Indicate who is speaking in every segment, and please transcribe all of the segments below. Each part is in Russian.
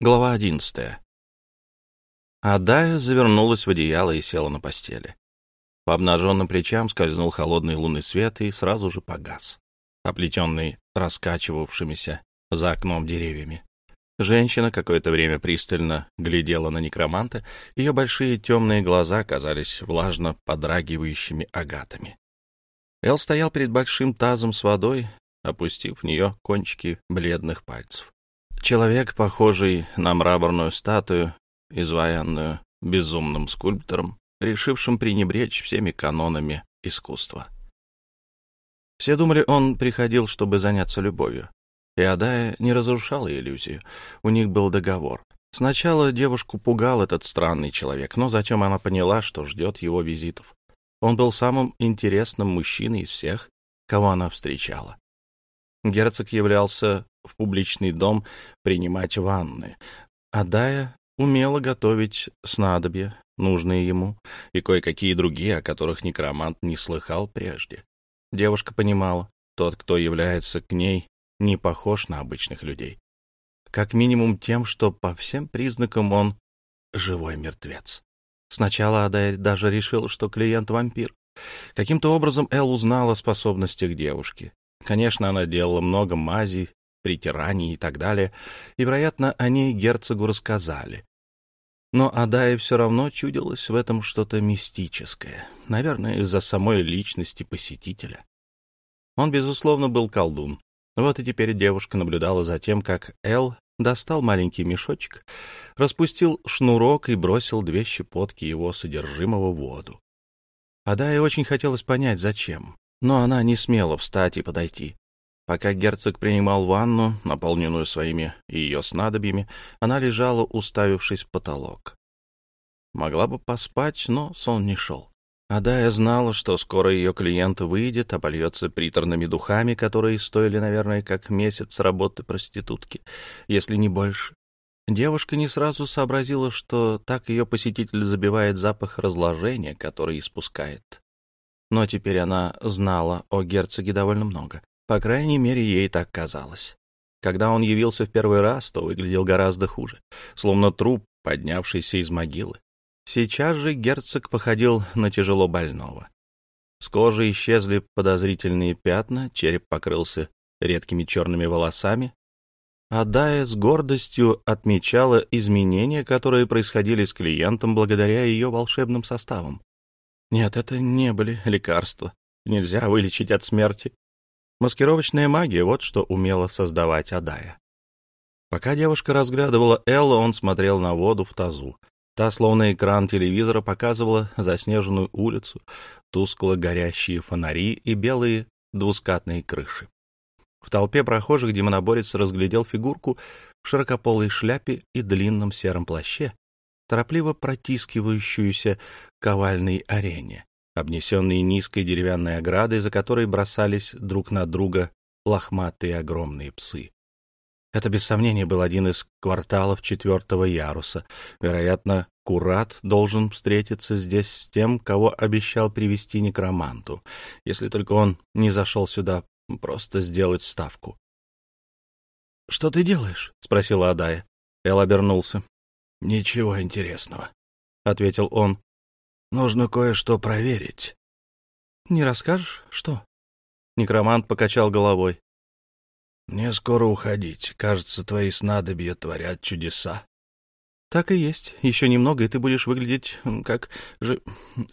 Speaker 1: Глава одиннадцатая. Адая завернулась в одеяло и села на постели. По обнаженным плечам скользнул холодный лунный свет и сразу же погас, оплетенный раскачивавшимися за окном деревьями. Женщина какое-то время пристально глядела на некроманта, ее большие темные глаза казались влажно подрагивающими агатами. Эл стоял перед большим тазом с водой, опустив в нее кончики бледных пальцев. Человек, похожий на мраморную статую, изваянную безумным скульптором, решившим пренебречь всеми канонами искусства. Все думали, он приходил, чтобы заняться любовью. И Адая не разрушала иллюзию. У них был договор. Сначала девушку пугал этот странный человек, но затем она поняла, что ждет его визитов. Он был самым интересным мужчиной из всех, кого она встречала. Герцог являлся в публичный дом принимать ванны. А Дая умела готовить снадобья, нужные ему, и кое-какие другие, о которых некромант не слыхал прежде. Девушка понимала, тот, кто является к ней, не похож на обычных людей. Как минимум тем, что по всем признакам он живой мертвец. Сначала Адай даже решил, что клиент — вампир. Каким-то образом Эл узнала о способностях девушки. Конечно, она делала много мазей, притираний и так далее, и, вероятно, о ней герцогу рассказали. Но Адае все равно чудилось в этом что-то мистическое, наверное, из-за самой личности посетителя. Он, безусловно, был колдун. Вот и теперь девушка наблюдала за тем, как Эл достал маленький мешочек, распустил шнурок и бросил две щепотки его содержимого в воду. Адае очень хотелось понять, зачем, но она не смела встать и подойти. Пока герцог принимал ванну, наполненную своими и ее снадобьями, она лежала, уставившись в потолок. Могла бы поспать, но сон не шел. Адая знала, что скоро ее клиент выйдет, обольется приторными духами, которые стоили, наверное, как месяц работы проститутки, если не больше. Девушка не сразу сообразила, что так ее посетитель забивает запах разложения, который испускает. Но теперь она знала о герцоге довольно много. По крайней мере, ей так казалось. Когда он явился в первый раз, то выглядел гораздо хуже, словно труп, поднявшийся из могилы. Сейчас же герцог походил на тяжело больного. С кожи исчезли подозрительные пятна, череп покрылся редкими черными волосами. Адая с гордостью отмечала изменения, которые происходили с клиентом благодаря ее волшебным составам. Нет, это не были лекарства. Нельзя вылечить от смерти. Маскировочная магия — вот что умела создавать Адая. Пока девушка разглядывала Эллу, он смотрел на воду в тазу. Та, словно экран телевизора, показывала заснеженную улицу, тускло горящие фонари и белые двускатные крыши. В толпе прохожих демоноборец разглядел фигурку в широкополой шляпе и длинном сером плаще, торопливо протискивающуюся к овальной арене обнесенные низкой деревянной оградой, за которой бросались друг на друга лохматые огромные псы. Это, без сомнения, был один из кварталов четвертого яруса. Вероятно, Курат должен встретиться здесь с тем, кого обещал привести некроманту, если только он не зашел сюда просто сделать ставку. — Что ты делаешь? — спросила Адая. Эл обернулся. — Ничего интересного, — ответил он. Нужно кое-что проверить. — Не расскажешь, что? Некромант покачал головой. — Мне скоро уходить. Кажется, твои снадобья творят чудеса. — Так и есть. Еще немного, и ты будешь выглядеть как... же...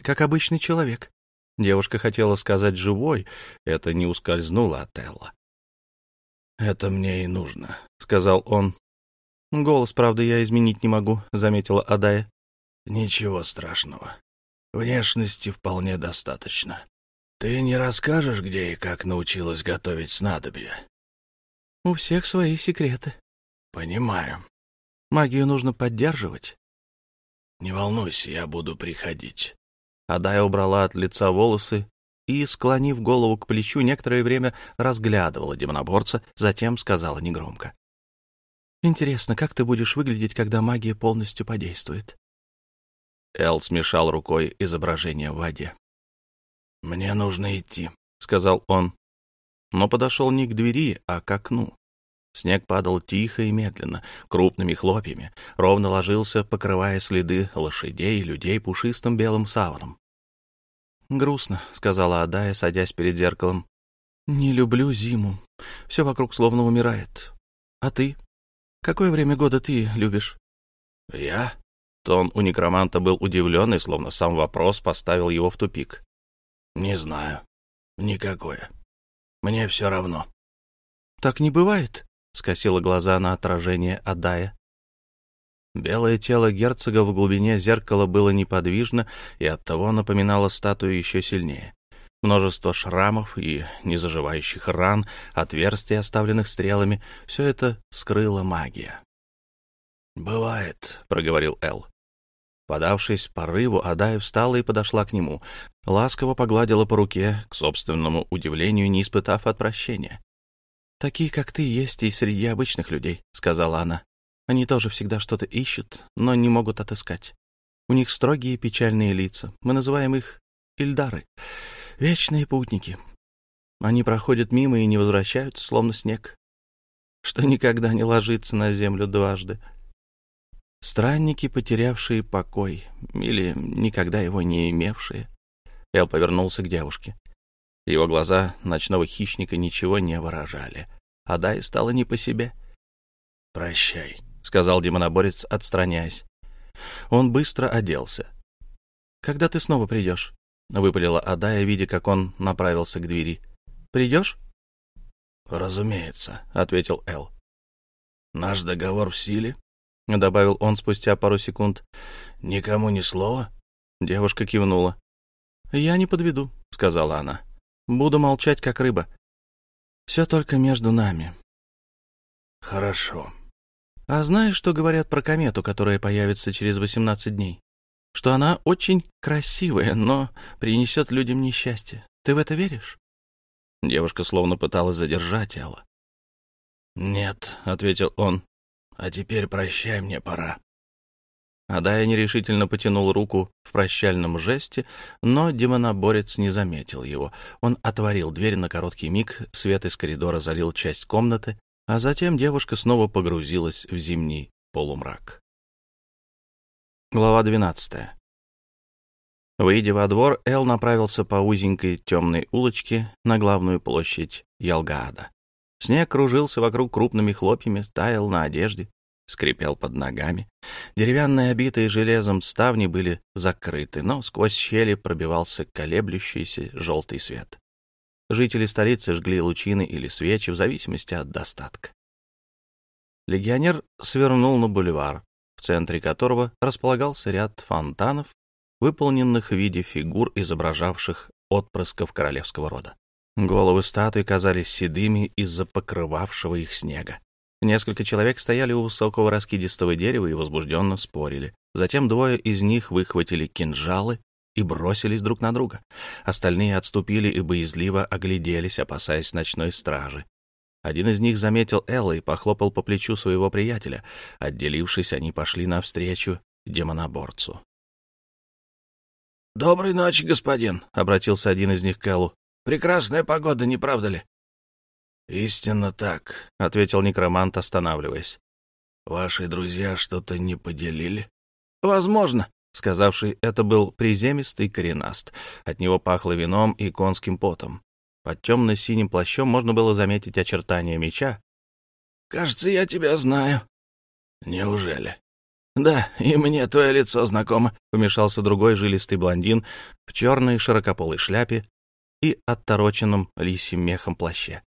Speaker 1: как обычный человек. Девушка хотела сказать «живой». Это не ускользнуло от Элла. — Это мне и нужно, — сказал он. — Голос, правда, я изменить не могу, — заметила Адая. — Ничего страшного. Внешности вполне достаточно. Ты не расскажешь, где и как научилась готовить снадобья? У всех свои секреты. Понимаю. Магию нужно поддерживать. Не волнуйся, я буду приходить. Адая убрала от лица волосы и, склонив голову к плечу, некоторое время разглядывала демоноборца, затем сказала негромко. «Интересно, как ты будешь выглядеть, когда магия полностью подействует?» Эл смешал рукой изображение в воде. «Мне нужно идти», — сказал он, но подошел не к двери, а к окну. Снег падал тихо и медленно, крупными хлопьями, ровно ложился, покрывая следы лошадей и людей пушистым белым саваном. «Грустно», — сказала Адая, садясь перед зеркалом. «Не люблю зиму. Все вокруг словно умирает. А ты? Какое время года ты любишь?»
Speaker 2: «Я?»
Speaker 1: Тон у некроманта был удивленный, словно сам вопрос поставил его в тупик.
Speaker 2: «Не знаю. Никакое. Мне все равно».
Speaker 1: «Так не бывает», — скосила глаза на отражение Адая. Белое тело герцога в глубине зеркала было неподвижно и оттого напоминало статую еще сильнее. Множество шрамов и незаживающих ран, отверстий, оставленных стрелами — все это скрыла магия.
Speaker 2: «Бывает», —
Speaker 1: проговорил Эл. Подавшись порыву, Адая встала и подошла к нему. Ласково погладила по руке, к собственному удивлению, не испытав отвращения. «Такие, как ты, есть и среди обычных людей», — сказала она. Они тоже всегда что-то ищут, но не могут отыскать. У них строгие печальные лица. Мы называем их Ильдары. Вечные путники. Они проходят мимо и не возвращаются, словно снег, что никогда не ложится на землю дважды. Странники, потерявшие покой, или никогда его не имевшие. Эл повернулся к девушке. Его глаза ночного хищника ничего не выражали. А Дай стало не по себе.
Speaker 2: «Прощай», —
Speaker 1: сказал демоноборец, отстраняясь. Он быстро оделся. «Когда ты снова придешь?» — выпалила Адая, видя, как он направился к двери. «Придешь?»
Speaker 2: «Разумеется», — ответил Эл. «Наш договор в силе?»
Speaker 1: — добавил он спустя пару секунд.
Speaker 2: «Никому ни слова?»
Speaker 1: Девушка кивнула. «Я не подведу», — сказала она. «Буду молчать, как рыба. Все только между нами».
Speaker 2: «Хорошо»,
Speaker 1: а знаешь, что говорят про комету, которая появится через 18 дней? Что она очень красивая, но принесет людям несчастье. Ты в это веришь? Девушка словно пыталась задержать Элла.
Speaker 2: «Нет», — ответил он, — «а теперь прощай, мне пора».
Speaker 1: Адая нерешительно потянул руку в прощальном жесте, но демоноборец не заметил его. Он отворил дверь на короткий миг, свет из коридора залил часть комнаты, а затем девушка снова погрузилась в зимний полумрак. Глава 12. Выйдя во двор, Эл направился по узенькой темной улочке на главную площадь Ялгаада. Снег кружился вокруг крупными хлопьями, таял на одежде, скрипел под ногами. Деревянные, обитые железом ставни были закрыты, но сквозь щели пробивался колеблющийся желтый свет. Жители столицы жгли лучины или свечи в зависимости от достатка. Легионер свернул на бульвар, в центре которого располагался ряд фонтанов, выполненных в виде фигур, изображавших отпрысков королевского рода. Головы статуй казались седыми из-за покрывавшего их снега. Несколько человек стояли у высокого раскидистого дерева и возбужденно спорили. Затем двое из них выхватили кинжалы и бросились друг на друга. Остальные отступили и боязливо огляделись, опасаясь ночной стражи. Один из них заметил Элла и похлопал по плечу своего приятеля. Отделившись, они пошли навстречу демоноборцу.
Speaker 2: «Доброй ночи, господин», —
Speaker 1: обратился один из них к Эллу.
Speaker 2: «Прекрасная погода, не правда ли?» «Истинно так», — ответил некромант, останавливаясь. «Ваши друзья что-то не поделили?»
Speaker 1: «Возможно», Сказавший это был приземистый коренаст. От него пахло вином и конским потом. Под темно-синим плащом можно было заметить очертания меча.
Speaker 2: «Кажется, я тебя знаю». «Неужели?»
Speaker 1: «Да, и мне твое лицо знакомо», — помешался другой жилистый блондин в черной широкополой шляпе и оттороченном лисьим мехом плаще.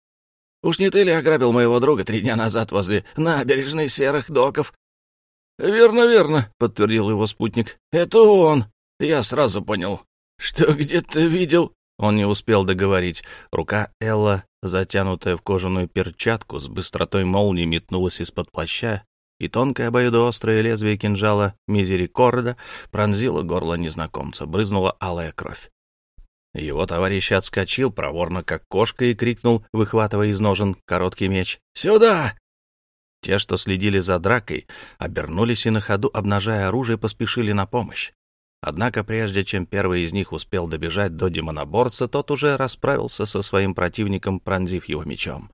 Speaker 2: «Уж не ты ли ограбил моего друга три дня назад возле набережной серых доков?» «Верно, верно», — подтвердил его спутник. «Это он. Я сразу понял, что где-то видел...»
Speaker 1: Он не успел договорить. Рука Элла, затянутая в кожаную перчатку, с быстротой молнии метнулась из-под плаща, и тонкое обоюдоострое лезвие кинжала Мизерикорда пронзило горло незнакомца, брызнула алая кровь. Его товарищ отскочил проворно, как кошка, и крикнул, выхватывая из ножен короткий меч. «Сюда! Те, что следили за дракой, обернулись и на ходу, обнажая оружие, поспешили на помощь. Однако прежде чем первый из них успел добежать до демоноборца, тот уже расправился со своим противником, пронзив его мечом.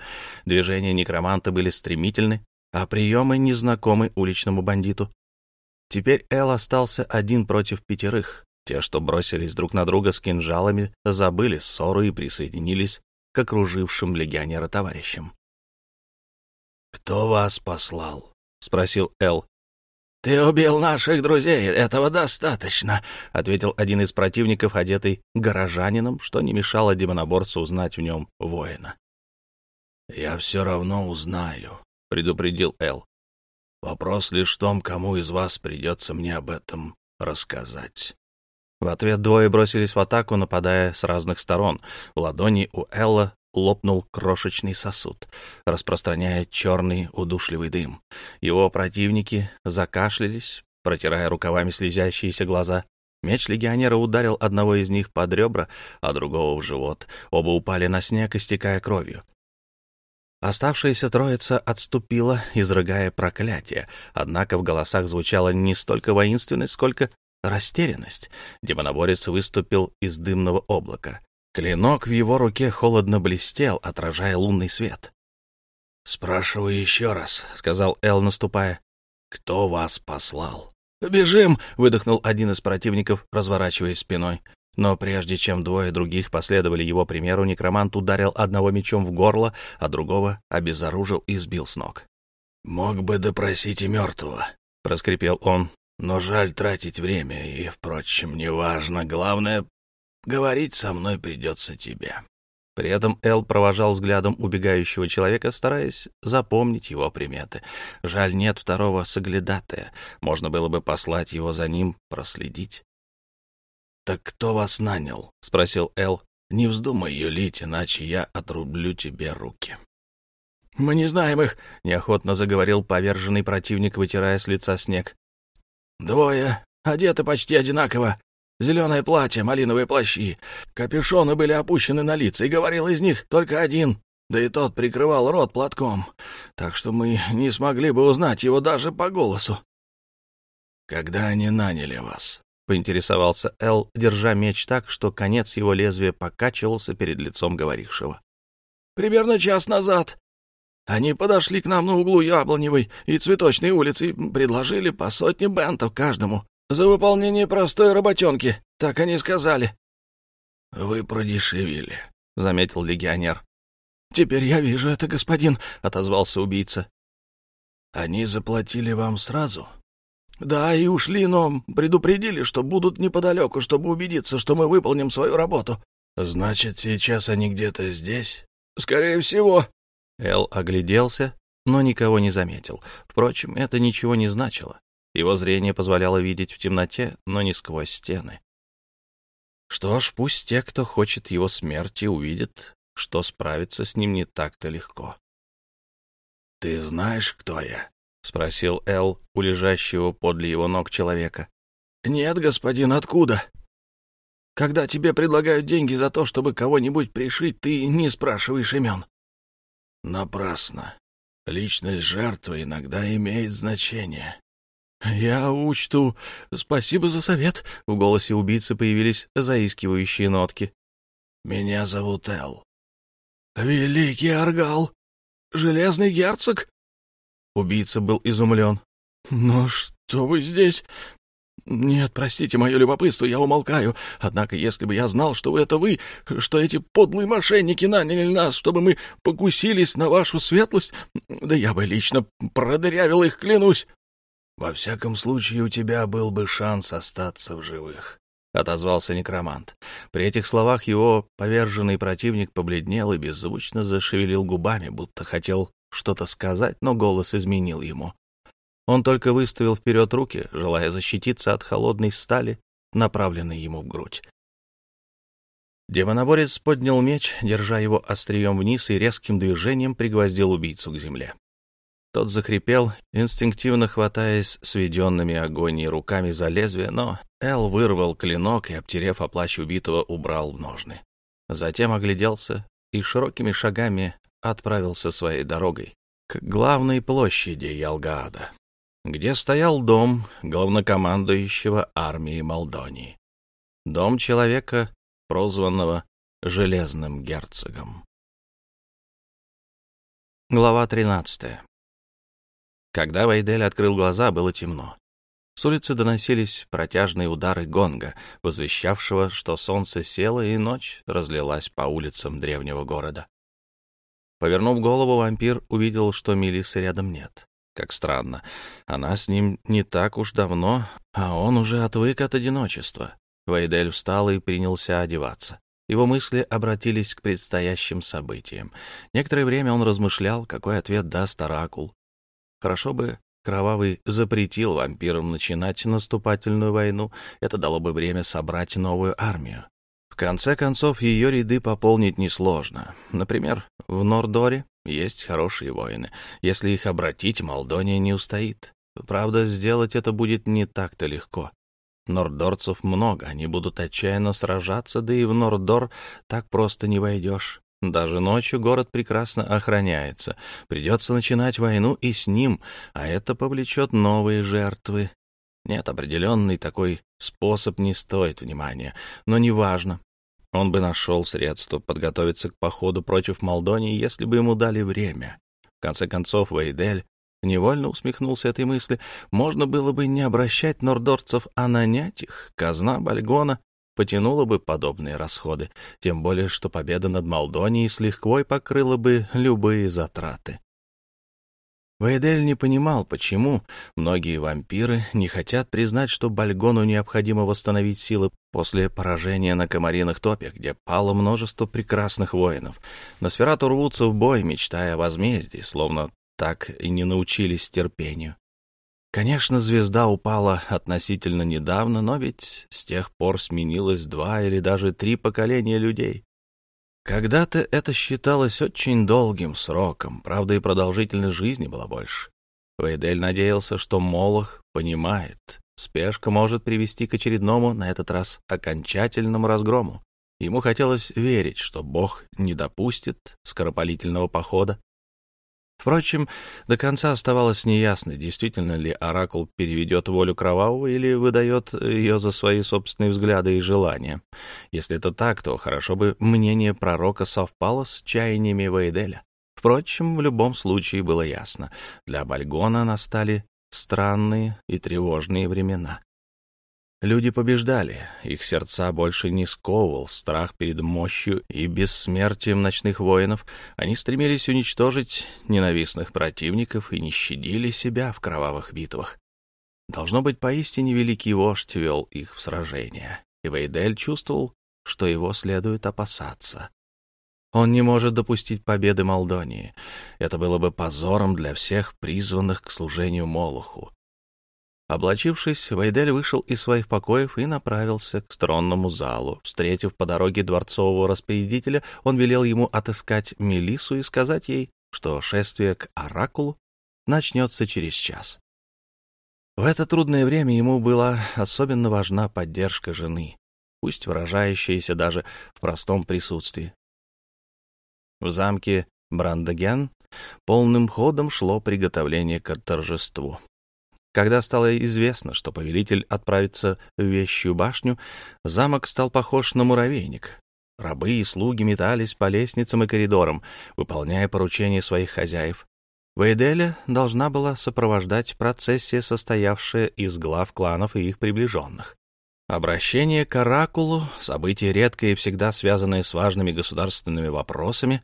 Speaker 1: Движения некроманта были стремительны, а приемы незнакомы уличному бандиту. Теперь Эл остался один против пятерых. Те, что бросились друг на друга с кинжалами, забыли ссору и присоединились к окружившим легионера товарищам.
Speaker 2: «Кто вас послал?» — спросил Эл.
Speaker 3: «Ты убил наших друзей, этого достаточно», — ответил один из противников, одетый горожанином, что не мешало демоноборцу узнать в нем воина.
Speaker 2: «Я все равно узнаю», — предупредил Эл. «Вопрос лишь в том, кому из вас придется мне об этом рассказать».
Speaker 1: В ответ двое бросились в атаку, нападая с разных сторон. В ладони у Элла лопнул крошечный сосуд, распространяя черный удушливый дым. Его противники закашлялись, протирая рукавами слезящиеся глаза. Меч легионера ударил одного из них под ребра, а другого в живот. Оба упали на снег, истекая кровью. Оставшаяся троица отступила, изрыгая проклятие, однако в голосах звучала не столько воинственность, сколько растерянность. Демоноборец выступил из дымного облака. Клинок в его руке холодно блестел, отражая лунный свет.
Speaker 2: «Спрашиваю еще раз», — сказал Эл, наступая. «Кто вас послал?»
Speaker 1: «Бежим!» — выдохнул один из противников, разворачиваясь спиной. Но прежде чем двое других последовали его примеру, некромант ударил одного мечом в горло, а другого обезоружил и сбил с ног.
Speaker 2: «Мог бы допросить и мертвого», — проскрипел он. «Но жаль тратить время, и, впрочем, неважно. Главное, Говорить со мной придется тебе».
Speaker 1: При этом Эл провожал взглядом убегающего человека, стараясь запомнить его приметы. Жаль, нет второго соглядатая. Можно было бы послать его за ним, проследить.
Speaker 2: «Так кто вас нанял?» — спросил Эл. «Не вздумай юлить, иначе я отрублю тебе руки».
Speaker 3: «Мы не знаем их», — неохотно заговорил поверженный противник, вытирая с лица снег. «Двое, одеты почти одинаково. Зеленое платье, малиновые плащи. Капюшоны были опущены на лица, и говорил из них только один, да и тот прикрывал рот платком, так что мы не смогли бы узнать его даже по голосу.
Speaker 2: «Когда они наняли вас?»
Speaker 1: — поинтересовался Эл, держа меч так, что конец его лезвия покачивался перед лицом говорившего.
Speaker 3: «Примерно час назад. Они подошли к нам на углу Яблоневой и Цветочной улицы и предложили по сотне бентов каждому. За выполнение простой работенки, так они сказали.
Speaker 2: — Вы продешевили, —
Speaker 1: заметил легионер.
Speaker 3: — Теперь я вижу это, господин, — отозвался убийца.
Speaker 2: — Они заплатили вам сразу?
Speaker 3: — Да, и ушли, но предупредили, что будут неподалеку, чтобы убедиться, что мы выполним свою работу.
Speaker 2: — Значит, сейчас они где-то здесь?
Speaker 3: — Скорее всего.
Speaker 1: Эл огляделся, но никого не заметил. Впрочем, это ничего не значило. Его зрение позволяло видеть в темноте, но не сквозь стены. Что ж, пусть те, кто хочет его смерти, увидят, что справиться с ним не так-то легко.
Speaker 2: — Ты знаешь, кто я?
Speaker 1: — спросил Эл у лежащего подле его ног человека.
Speaker 3: — Нет, господин, откуда? Когда тебе предлагают деньги за то, чтобы кого-нибудь пришить, ты не спрашиваешь имен.
Speaker 2: — Напрасно. Личность жертвы иногда имеет значение.
Speaker 3: «Я учту. Спасибо за совет». В голосе убийцы появились заискивающие нотки.
Speaker 2: «Меня зовут Эл».
Speaker 3: «Великий Аргал! Железный герцог?» Убийца был изумлен. «Но что вы здесь?» «Нет, простите мое любопытство, я умолкаю. Однако, если бы я знал, что это вы, что эти подлые мошенники наняли нас, чтобы мы покусились на вашу светлость, да я бы лично продырявил их, клянусь».
Speaker 2: «Во всяком случае, у тебя был бы шанс остаться в живых», — отозвался некромант.
Speaker 1: При этих словах его поверженный противник побледнел и беззвучно зашевелил губами, будто хотел что-то сказать, но голос изменил ему. Он только выставил вперед руки, желая защититься от холодной стали, направленной ему в грудь. Демоноборец поднял меч, держа его острием вниз и резким движением пригвоздил убийцу к земле. Тот захрипел, инстинктивно хватаясь сведенными агонией руками за лезвие, но Эл вырвал клинок и, обтерев о убитого, убрал в ножны. Затем огляделся и широкими шагами отправился своей дорогой к главной площади Ялгаада. где стоял дом главнокомандующего армии Молдонии. Дом человека, прозванного Железным герцогом. Глава 13. Когда Вайдель открыл глаза, было темно. С улицы доносились протяжные удары гонга, возвещавшего, что солнце село и ночь разлилась по улицам древнего города. Повернув голову, вампир увидел, что Мелисы рядом нет. Как странно, она с ним не так уж давно, а он уже отвык от одиночества. Вейдель встал и принялся одеваться. Его мысли обратились к предстоящим событиям. Некоторое время он размышлял, какой ответ даст Оракул. Хорошо бы Кровавый запретил вампирам начинать наступательную войну. Это дало бы время собрать новую армию. В конце концов, ее ряды пополнить несложно. Например, в Нордоре есть хорошие воины. Если их обратить, Молдония не устоит. Правда, сделать это будет не так-то легко. Нордорцев много, они будут отчаянно сражаться, да и в Нордор так просто не войдешь. Даже ночью город прекрасно охраняется. Придется начинать войну и с ним, а это повлечет новые жертвы. Нет, определенный такой способ не стоит внимания, но неважно. Он бы нашел средства подготовиться к походу против Молдонии, если бы ему дали время. В конце концов, Вейдель невольно усмехнулся этой мысли. Можно было бы не обращать нордорцев, а нанять их. Казна Бальгона потянула бы подобные расходы, тем более что победа над Молдонией с лихвой покрыла бы любые затраты. Вейдель не понимал, почему многие вампиры не хотят признать, что Бальгону необходимо восстановить силы после поражения на Комариных топях, где пало множество прекрасных воинов. На сферату рвутся в бой, мечтая о возмездии, словно так и не научились терпению. Конечно, звезда упала относительно недавно, но ведь с тех пор сменилось два или даже три поколения людей. Когда-то это считалось очень долгим сроком, правда и продолжительность жизни была больше. Вейдель надеялся, что Молох понимает, спешка может привести к очередному, на этот раз окончательному разгрому. Ему хотелось верить, что Бог не допустит скоропалительного похода, Впрочем, до конца оставалось неясно, действительно ли Оракул переведет волю Кровавого или выдает ее за свои собственные взгляды и желания. Если это так, то хорошо бы мнение пророка совпало с чаяниями Вейделя. Впрочем, в любом случае было ясно, для Бальгона настали странные и тревожные времена. Люди побеждали, их сердца больше не сковывал страх перед мощью и бессмертием ночных воинов, они стремились уничтожить ненавистных противников и не щадили себя в кровавых битвах. Должно быть, поистине великий вождь вел их в сражение, и Вейдель чувствовал, что его следует опасаться. Он не может допустить победы Молдонии. Это было бы позором для всех призванных к служению Молоху. Облачившись, Вайдель вышел из своих покоев и направился к тронному залу. Встретив по дороге дворцового распорядителя, он велел ему отыскать Мелису и сказать ей, что шествие к Оракулу начнется через час. В это трудное время ему была особенно важна поддержка жены, пусть выражающаяся даже в простом присутствии. В замке Брандеген полным ходом шло приготовление к торжеству. Когда стало известно, что повелитель отправится в вещую башню, замок стал похож на муравейник. Рабы и слуги метались по лестницам и коридорам, выполняя поручения своих хозяев. Вейделя должна была сопровождать процессия, состоявшая из глав кланов и их приближенных. Обращение к Оракулу, событие редкое и всегда связанное с важными государственными вопросами,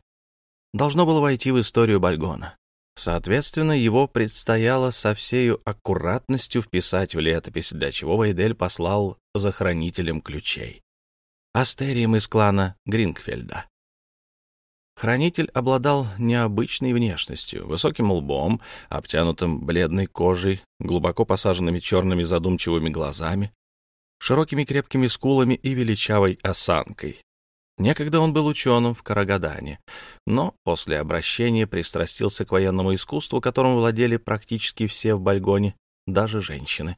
Speaker 1: должно было войти в историю Бальгона. Соответственно, его предстояло со всею аккуратностью вписать в летопись, для чего Вейдель послал за хранителем ключей. Астерием из клана Грингфельда. Хранитель обладал необычной внешностью, высоким лбом, обтянутым бледной кожей, глубоко посаженными черными задумчивыми глазами, широкими крепкими скулами и величавой осанкой, Некогда он был ученым в Карагадане, но после обращения пристрастился к военному искусству, которым владели практически все в Бальгоне, даже женщины.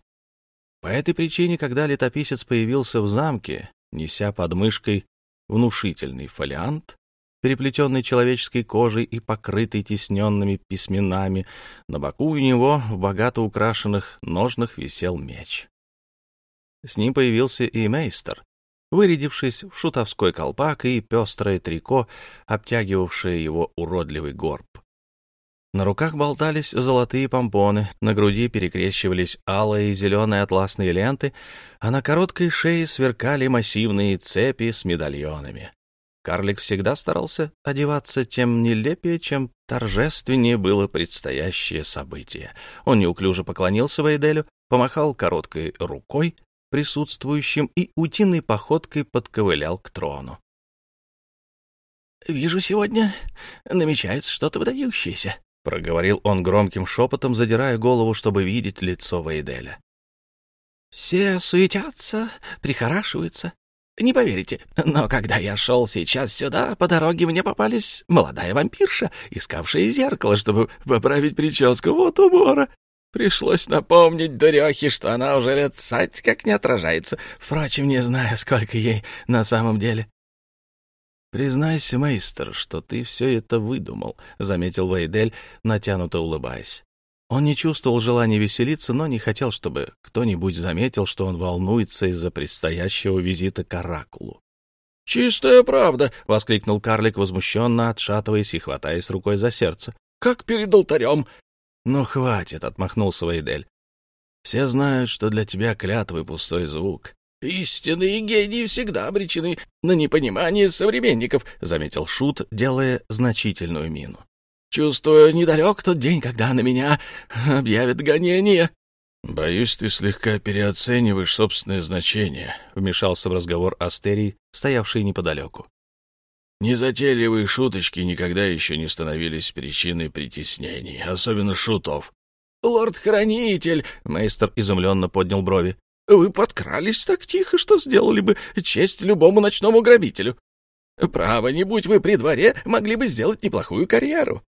Speaker 1: По этой причине, когда летописец появился в замке, неся под мышкой внушительный фолиант, переплетенный человеческой кожей и покрытый тисненными письменами. На боку у него в богато украшенных ножнах висел меч. С ним появился и мейстер, вырядившись в шутовской колпак и пестрое трико, обтягивавшее его уродливый горб. На руках болтались золотые помпоны, на груди перекрещивались алые и зеленые атласные ленты, а на короткой шее сверкали массивные цепи с медальонами. Карлик всегда старался одеваться тем нелепее, чем торжественнее было предстоящее событие. Он неуклюже поклонился Вейделю, помахал короткой рукой присутствующим и утиной походкой подковылял к трону.
Speaker 2: «Вижу, сегодня намечается что-то выдающееся», —
Speaker 1: проговорил он громким шепотом, задирая голову, чтобы видеть лицо Вейделя.
Speaker 2: «Все суетятся, прихорашиваются. Не поверите, но когда я шел сейчас сюда, по дороге мне попались молодая вампирша, искавшая зеркало, чтобы поправить прическу. Вот убора. Пришлось напомнить дурехе, что она уже лет сать как не отражается. Впрочем, не знаю, сколько ей на самом деле.
Speaker 1: «Признайся, мейстер, что ты все это выдумал», — заметил Вейдель, натянуто улыбаясь. Он не чувствовал желания веселиться, но не хотел, чтобы кто-нибудь заметил, что он волнуется из-за предстоящего визита к Оракулу.
Speaker 2: «Чистая правда!» — воскликнул карлик, возмущенно отшатываясь и хватаясь рукой за сердце. «Как перед алтарем!
Speaker 1: «Ну, хватит», — отмахнулся Вейдель. «Все знают, что для тебя клятвы пустой звук».
Speaker 2: «Истинные гении всегда обречены на непонимание современников», — заметил Шут, делая значительную мину. «Чувствую, недалек тот день, когда на меня объявят гонение».
Speaker 3: «Боюсь, ты слегка переоцениваешь собственное значение», — вмешался в разговор Астерий, стоявший неподалеку. Незатейливые шуточки никогда еще не становились причиной притеснений, особенно шутов.
Speaker 2: «Лорд-хранитель!» — мейстер изумленно поднял брови. «Вы подкрались так тихо, что сделали бы честь любому ночному грабителю. Право, не будь вы при дворе, могли бы сделать неплохую карьеру».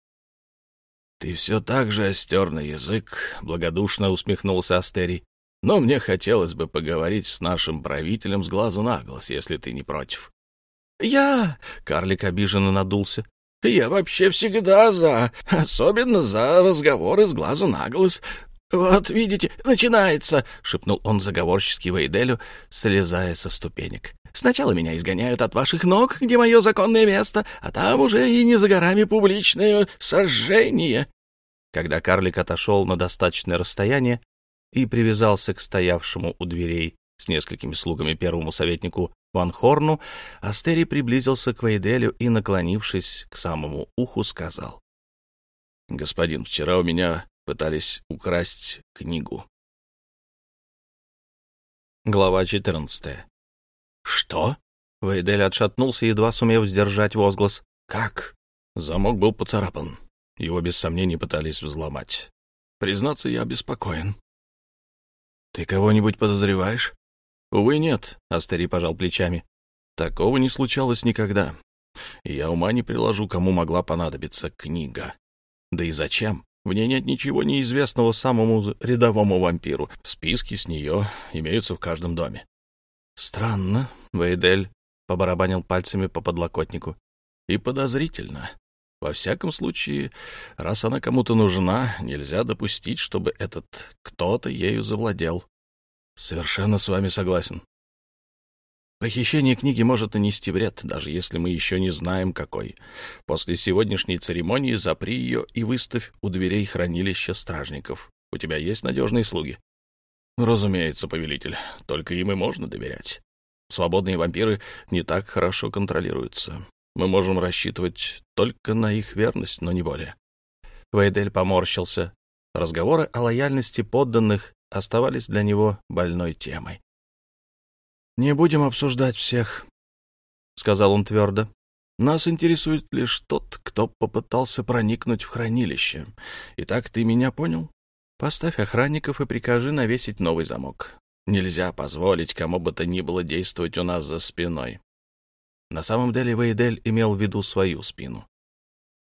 Speaker 3: «Ты все так же остер на язык», — благодушно усмехнулся Астерий. «Но мне хотелось бы поговорить с нашим правителем с глазу на глаз, если ты не против».
Speaker 2: «Я...» — карлик обиженно надулся. «Я вообще всегда за, особенно за разговоры с глазу на глаз. Вот, видите, начинается», — шепнул он заговорчески Вейделю, слезая со ступенек. «Сначала меня изгоняют от ваших ног, где мое законное место, а там уже и не за горами публичное сожжение».
Speaker 1: Когда карлик отошел на достаточное расстояние и привязался к стоявшему у дверей с несколькими слугами первому советнику Ван Хорну, Астери приблизился к Вейделю и, наклонившись к самому уху, сказал. — Господин, вчера у меня пытались украсть книгу. Глава 14
Speaker 2: «Что?»
Speaker 1: — Вейдель отшатнулся, едва сумев сдержать возглас.
Speaker 3: «Как?» Замок был поцарапан. Его без сомнений пытались взломать. Признаться, я обеспокоен.
Speaker 1: «Ты кого-нибудь подозреваешь?»
Speaker 3: «Увы, нет», — Астери пожал плечами. «Такого не случалось никогда. Я ума не приложу, кому могла понадобиться книга. Да и зачем? В ней нет ничего неизвестного самому рядовому вампиру. Списки с нее имеются в каждом доме».
Speaker 1: «Странно», — Вейдель побарабанил пальцами по подлокотнику.
Speaker 3: «И подозрительно. Во всяком случае, раз она кому-то нужна, нельзя допустить, чтобы этот кто-то ею завладел.
Speaker 1: Совершенно с вами согласен. Похищение книги может нанести вред, даже если мы еще не знаем, какой. После сегодняшней церемонии запри ее и выставь у дверей хранилища стражников. У тебя есть надежные слуги?
Speaker 3: Разумеется, повелитель. Только им и можно доверять. Свободные вампиры не так хорошо контролируются. Мы можем рассчитывать только на их верность, но не более.
Speaker 1: Вейдель поморщился. Разговоры о лояльности подданных оставались для него больной темой. «Не будем обсуждать всех», — сказал он твердо. «Нас интересует лишь тот, кто попытался проникнуть в хранилище. Итак, ты меня понял? Поставь охранников и прикажи навесить новый замок. Нельзя позволить кому бы то ни было действовать у нас за спиной». На самом деле Вейдель имел в виду свою спину.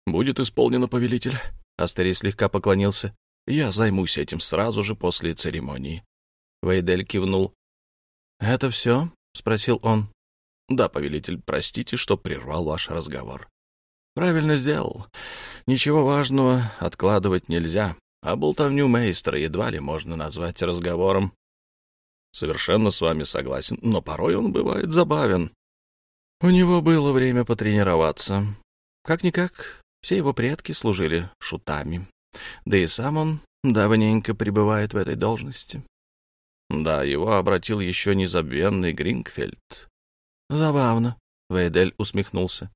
Speaker 3: «Будет исполнено, повелитель», — Астерий слегка поклонился. Я займусь этим сразу же после церемонии.
Speaker 1: Вейдель кивнул. «Это все?» — спросил он.
Speaker 3: «Да, повелитель, простите, что прервал ваш разговор».
Speaker 2: Правильно сделал. Ничего важного откладывать нельзя, а болтовню мейстера едва ли можно назвать разговором. Совершенно с вами согласен, но порой он бывает забавен. У него было время потренироваться. Как-никак, все его предки служили шутами. Да и сам он давненько пребывает в этой должности. Да, его обратил еще незабвенный Грингфельд. Забавно, — Вейдель усмехнулся.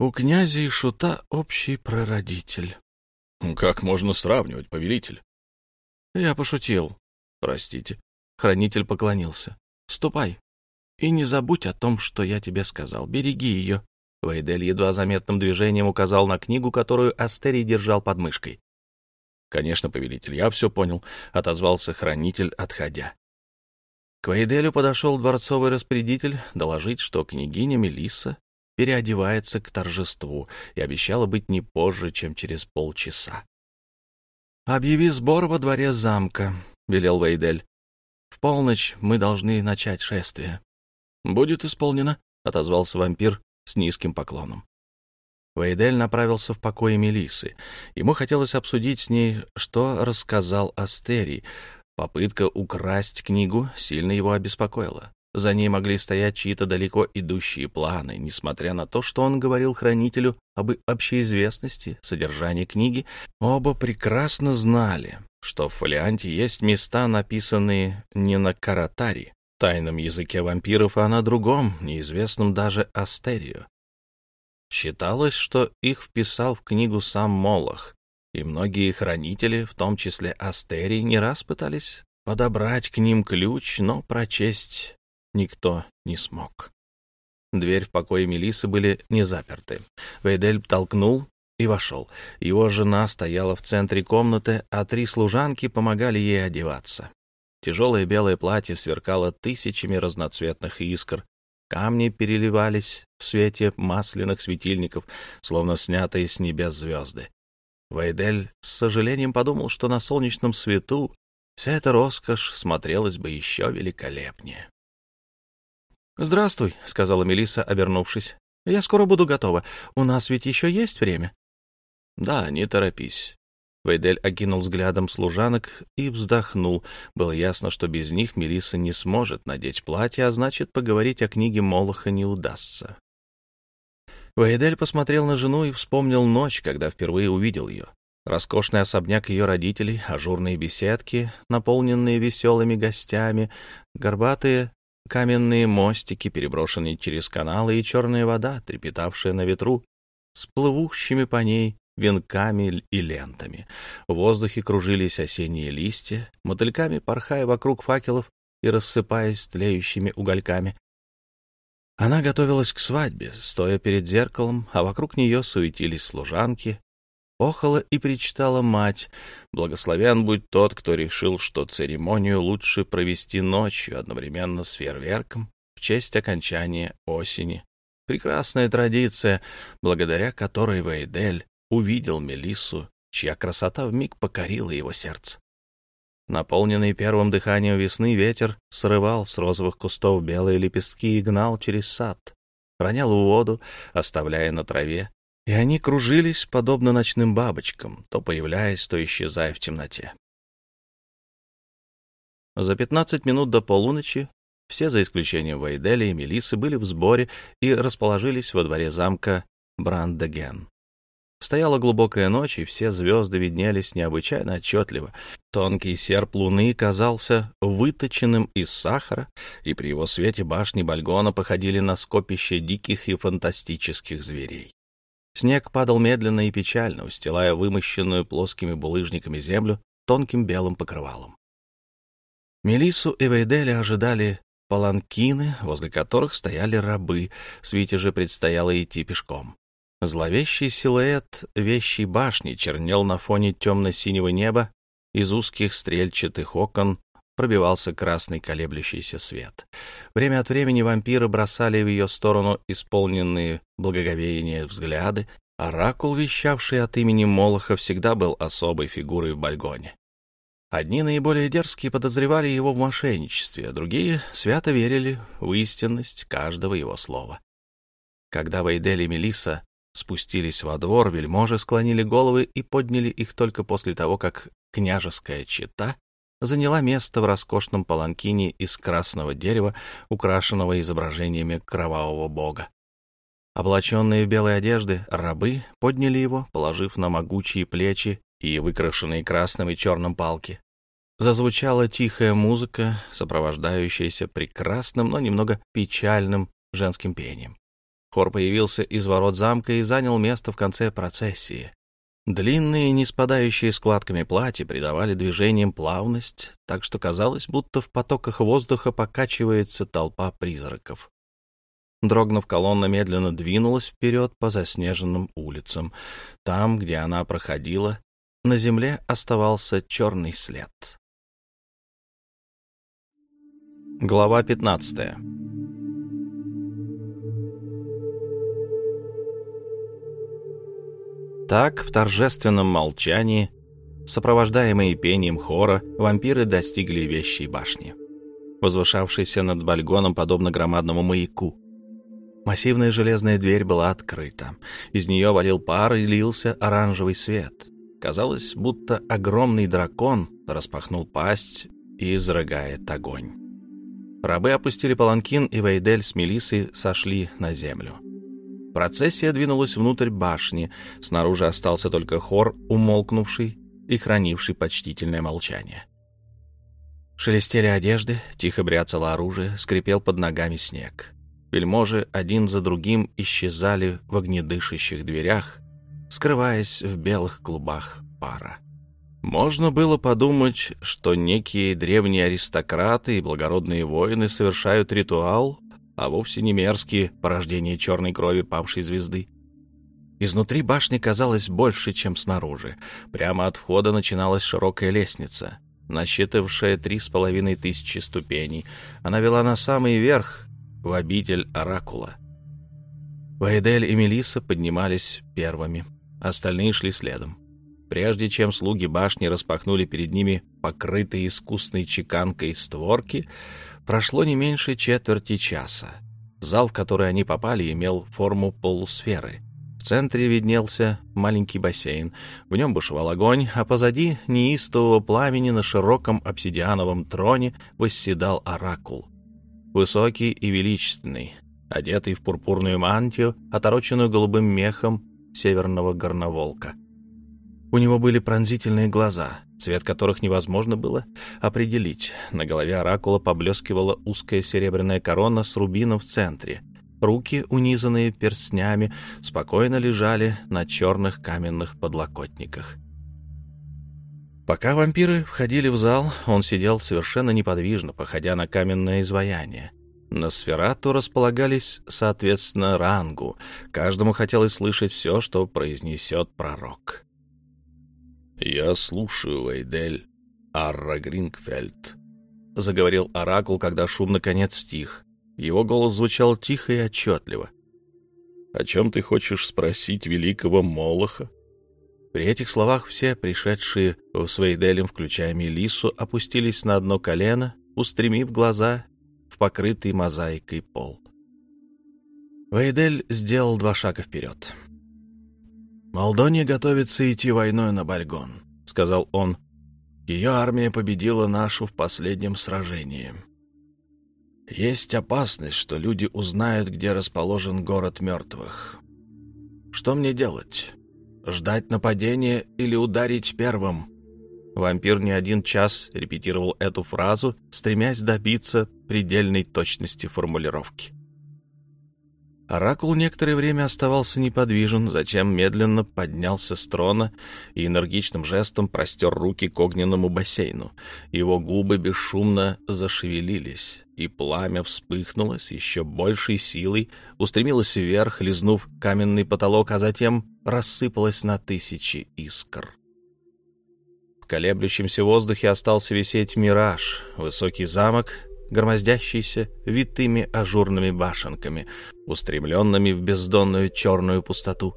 Speaker 2: У князя и шута общий прародитель.
Speaker 3: — Как можно сравнивать, повелитель?
Speaker 2: — Я пошутил. Простите. Хранитель поклонился. — Ступай. И не забудь о том, что я тебе сказал. Береги ее. Вейдель едва заметным движением указал на книгу, которую Астерий держал под мышкой. — Конечно, повелитель, я все понял, — отозвался хранитель, отходя. К Вейделю подошел дворцовый распорядитель доложить, что княгиня Мелисса переодевается к торжеству и обещала быть не позже, чем через полчаса. «Объяви сбор во дворе замка», — велел Вейдель. «В полночь мы должны начать шествие». «Будет исполнено», — отозвался вампир с низким поклоном. Вейдель направился в покое Мелисы. Ему хотелось обсудить с ней, что рассказал Астерий. Попытка украсть книгу сильно его обеспокоила. За ней могли стоять чьи-то далеко идущие планы, несмотря на то, что он говорил хранителю об общеизвестности содержания книги, оба прекрасно знали, что в фолианте есть места, написанные не на каратари, тайном языке вампиров, а на другом, неизвестном даже Астерию. Считалось, что их вписал в книгу сам Молох, и многие хранители, в том числе Астерий, не раз пытались подобрать к ним ключ, но прочесть никто не смог. Дверь в покое Мелисы были не заперты. Вейдель толкнул и вошел. Его жена стояла в центре комнаты, а три служанки помогали ей одеваться. Тяжелое белое платье сверкало тысячами разноцветных искр. Камни переливались в свете масляных светильников, словно снятые с небес звезды. Вейдель с сожалением подумал, что на солнечном свету вся эта роскошь смотрелась бы еще великолепнее. «Здравствуй», — сказала Мелиса, обернувшись. «Я скоро буду готова. У нас ведь еще есть время?» «Да, не торопись». Вейдель окинул взглядом служанок и вздохнул. Было ясно, что без них Мелиса не сможет надеть платье, а значит, поговорить о книге Молоха не удастся. Вейдель посмотрел на жену и вспомнил ночь, когда впервые увидел ее. Роскошный особняк ее родителей, ажурные беседки, наполненные веселыми гостями, горбатые каменные мостики, переброшенные через каналы, и черная вода, трепетавшая на ветру, с плывущими по ней венками и лентами. В воздухе кружились осенние листья, мотыльками порхая вокруг факелов и рассыпаясь тлеющими угольками. Она готовилась к свадьбе, стоя перед зеркалом, а вокруг нее суетились служанки, Охала и причитала мать. Благословен будь тот, кто решил, что церемонию лучше провести ночью одновременно с фейерверком в честь окончания осени. Прекрасная традиция, благодаря которой Вейдель увидел Мелиссу, чья красота вмиг покорила его сердце. Наполненный первым дыханием весны ветер срывал с розовых кустов белые лепестки и гнал через сад, ронял в воду, оставляя на траве и они кружились, подобно ночным бабочкам, то появляясь, то исчезая в темноте. За пятнадцать минут до полуночи все, за исключением Вейдели и Мелисы, были в сборе и расположились во дворе замка Брандеген. Стояла глубокая ночь, и все звезды виднелись необычайно отчетливо. Тонкий серп луны казался выточенным из сахара, и при его свете башни Бальгона походили на скопище диких и фантастических зверей. Снег падал медленно и печально, устилая вымощенную плоскими булыжниками землю тонким белым покрывалом. Мелиссу и Вейделя ожидали паланкины, возле которых стояли рабы, Свите же предстояло идти пешком. Зловещий силуэт вещей башни чернел на фоне темно-синего неба, из узких стрельчатых окон пробивался красный колеблющийся свет. Время от времени вампиры бросали в ее сторону исполненные благоговения взгляды. Оракул, вещавший от имени Молоха, всегда был особой фигурой в Бальгоне. Одни наиболее дерзкие подозревали его в мошенничестве, а другие свято верили в истинность каждого его слова. Когда Вейдель и Мелисса
Speaker 1: спустились во двор, вельможи склонили головы и подняли их только после того, как княжеская чета заняла место в роскошном паланкине из красного дерева, украшенного изображениями кровавого бога. Облаченные в белые одежды, рабы подняли его, положив на могучие плечи и выкрашенные красным и черным палки. Зазвучала тихая музыка, сопровождающаяся прекрасным, но немного печальным женским пением. Хор появился из ворот замка и занял место в конце процессии. Длинные, не спадающие складками платья придавали движениям плавность, так что казалось, будто в потоках воздуха покачивается толпа призраков. Дрогнув, колонна медленно двинулась вперед по заснеженным улицам. Там, где она проходила, на земле оставался черный след. Глава 15 Так, в торжественном молчании, сопровождаемые пением хора, вампиры достигли вещей башни, возвышавшейся над бальгоном подобно громадному маяку. Массивная железная дверь была открыта. Из нее валил пар и лился оранжевый свет. Казалось, будто огромный дракон распахнул пасть и изрыгает огонь. Рабы опустили паланкин, и Вейдель с Мелиссой сошли на землю. Процессия двинулась внутрь башни. Снаружи остался только хор, умолкнувший и хранивший почтительное молчание. Шелестели одежды, тихо бряцало оружие, скрипел под ногами снег. Вельможи один за другим исчезали в огнедышащих дверях, скрываясь в белых клубах пара. Можно было подумать, что некие древние аристократы и благородные воины совершают ритуал, а вовсе не мерзкие порождения черной крови павшей звезды. Изнутри башни казалось больше, чем снаружи. Прямо от входа начиналась широкая лестница, насчитывавшая три с половиной тысячи ступеней. Она вела на самый верх, в обитель Оракула. Вайдель и Мелиса поднимались первыми, остальные шли следом. Прежде чем слуги башни распахнули перед ними покрытые искусной чеканкой створки, прошло не меньше четверти часа. Зал, в который они попали, имел форму полусферы. В центре виднелся маленький бассейн. В нем бушевал огонь, а позади неистового пламени на широком обсидиановом троне восседал оракул. Высокий и величественный, одетый в пурпурную мантию, отороченную голубым мехом северного горноволка — у него были пронзительные глаза, цвет которых невозможно было определить. На голове оракула поблескивала узкая серебряная корона с рубином в центре. Руки, унизанные перстнями, спокойно лежали на черных каменных подлокотниках. Пока вампиры входили в зал, он сидел совершенно неподвижно, походя на каменное изваяние. На сферату располагались, соответственно, рангу. Каждому хотелось слышать все, что произнесет пророк.
Speaker 4: «Я слушаю, Вейдель, Арра Грингфельд», —
Speaker 1: заговорил Оракул, когда шум наконец стих. Его голос звучал тихо и отчетливо.
Speaker 4: «О чем ты хочешь спросить великого Молоха?»
Speaker 1: При этих словах все пришедшие с Вейделем, включая Мелиссу, опустились на одно колено, устремив глаза в покрытый мозаикой пол. Вейдель сделал два шага вперед.
Speaker 3: «Молдония готовится идти войной на Бальгон», — сказал он. «Ее армия победила нашу в последнем сражении. Есть опасность, что люди узнают, где расположен город мертвых. Что мне делать? Ждать нападения или ударить первым?»
Speaker 1: Вампир не один час репетировал эту фразу, стремясь добиться предельной точности формулировки. Оракул некоторое время оставался неподвижен, затем медленно поднялся с трона и энергичным жестом простер руки к огненному бассейну. Его губы бесшумно зашевелились, и пламя вспыхнуло с еще большей силой, устремилось вверх, лизнув каменный потолок, а затем рассыпалось на тысячи искр. В колеблющемся воздухе остался висеть мираж, высокий замок — громоздящийся витыми ажурными башенками, устремленными в бездонную черную пустоту.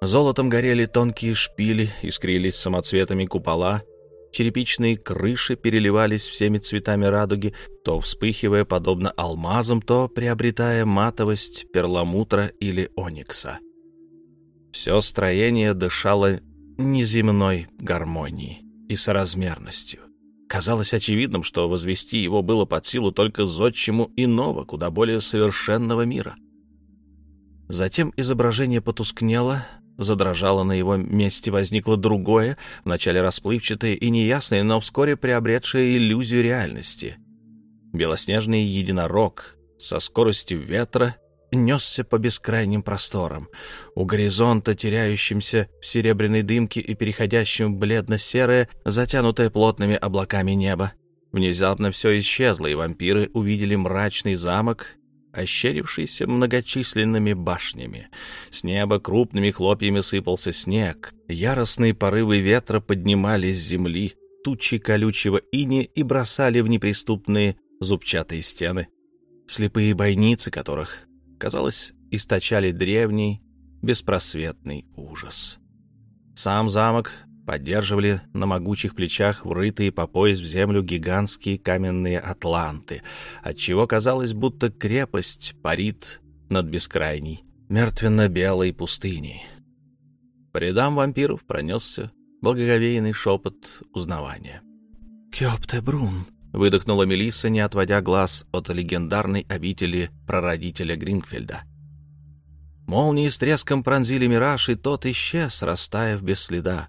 Speaker 1: Золотом горели тонкие шпили, искрились самоцветами купола, черепичные крыши переливались всеми цветами радуги, то вспыхивая подобно алмазам, то приобретая матовость перламутра или оникса. Все строение дышало неземной гармонией и соразмерностью. Казалось очевидным, что возвести его было под силу только зодчему иного, куда более совершенного мира. Затем изображение потускнело, задрожало на его месте, возникло другое, вначале расплывчатое и неясное, но вскоре приобретшее иллюзию реальности. Белоснежный единорог со скоростью ветра несся по бескрайним просторам. У горизонта, теряющимся в серебряной дымке и переходящим в бледно-серое, затянутое плотными облаками небо. Внезапно все исчезло, и вампиры увидели мрачный замок, ощерившийся многочисленными башнями. С неба крупными хлопьями сыпался снег. Яростные порывы ветра поднимали с земли тучи колючего ини и бросали в неприступные зубчатые стены. Слепые бойницы которых казалось, источали древний, беспросветный ужас. Сам замок поддерживали на могучих плечах врытые по пояс в землю гигантские каменные атланты, отчего казалось, будто крепость парит над бескрайней, мертвенно-белой пустыней. По рядам вампиров пронесся благоговейный шепот узнавания.
Speaker 3: «Кёпте Брун!»
Speaker 1: — выдохнула Мелисса, не отводя глаз от легендарной обители прародителя Грингфельда. Молнии с треском пронзили мираж, и тот исчез, растаяв без следа.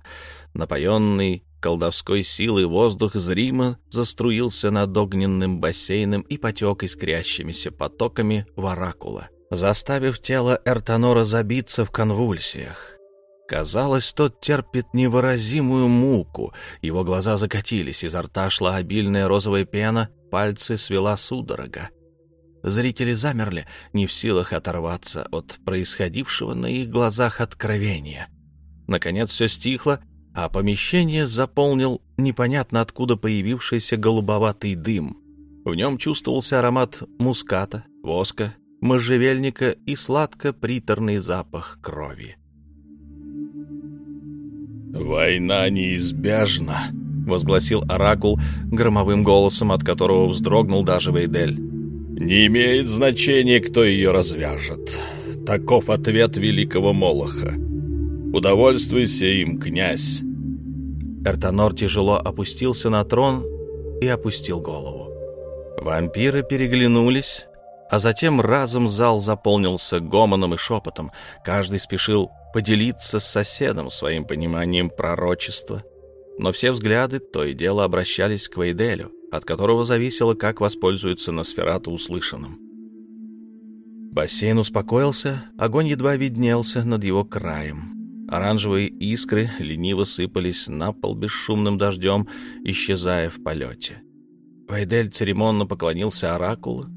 Speaker 1: Напоенный колдовской силой воздух зримо заструился над огненным бассейном и потек искрящимися потоками в оракула, заставив тело Эртонора забиться в конвульсиях. Казалось, тот терпит невыразимую муку. Его глаза закатились, изо рта шла обильная розовая пена, пальцы свела судорога. Зрители замерли, не в силах оторваться от происходившего на их глазах откровения. Наконец все стихло, а помещение заполнил непонятно откуда появившийся голубоватый дым. В нем чувствовался аромат муската, воска, можжевельника и сладко-приторный запах крови.
Speaker 4: «Война неизбежна», —
Speaker 1: возгласил Оракул громовым голосом, от которого вздрогнул даже Вейдель.
Speaker 4: «Не имеет значения, кто ее развяжет. Таков ответ великого Молоха. Удовольствуйся им, князь».
Speaker 1: Эртонор тяжело опустился на трон и опустил голову. Вампиры переглянулись, а затем разом зал заполнился гомоном и шепотом. Каждый спешил поделиться с соседом своим пониманием пророчества. Но все взгляды то и дело обращались к Вейделю, от которого зависело, как воспользуется Носферату услышанным. Бассейн успокоился, огонь едва виднелся над его краем. Оранжевые искры лениво сыпались на пол бесшумным дождем, исчезая в полете. Вейдель церемонно поклонился оракулу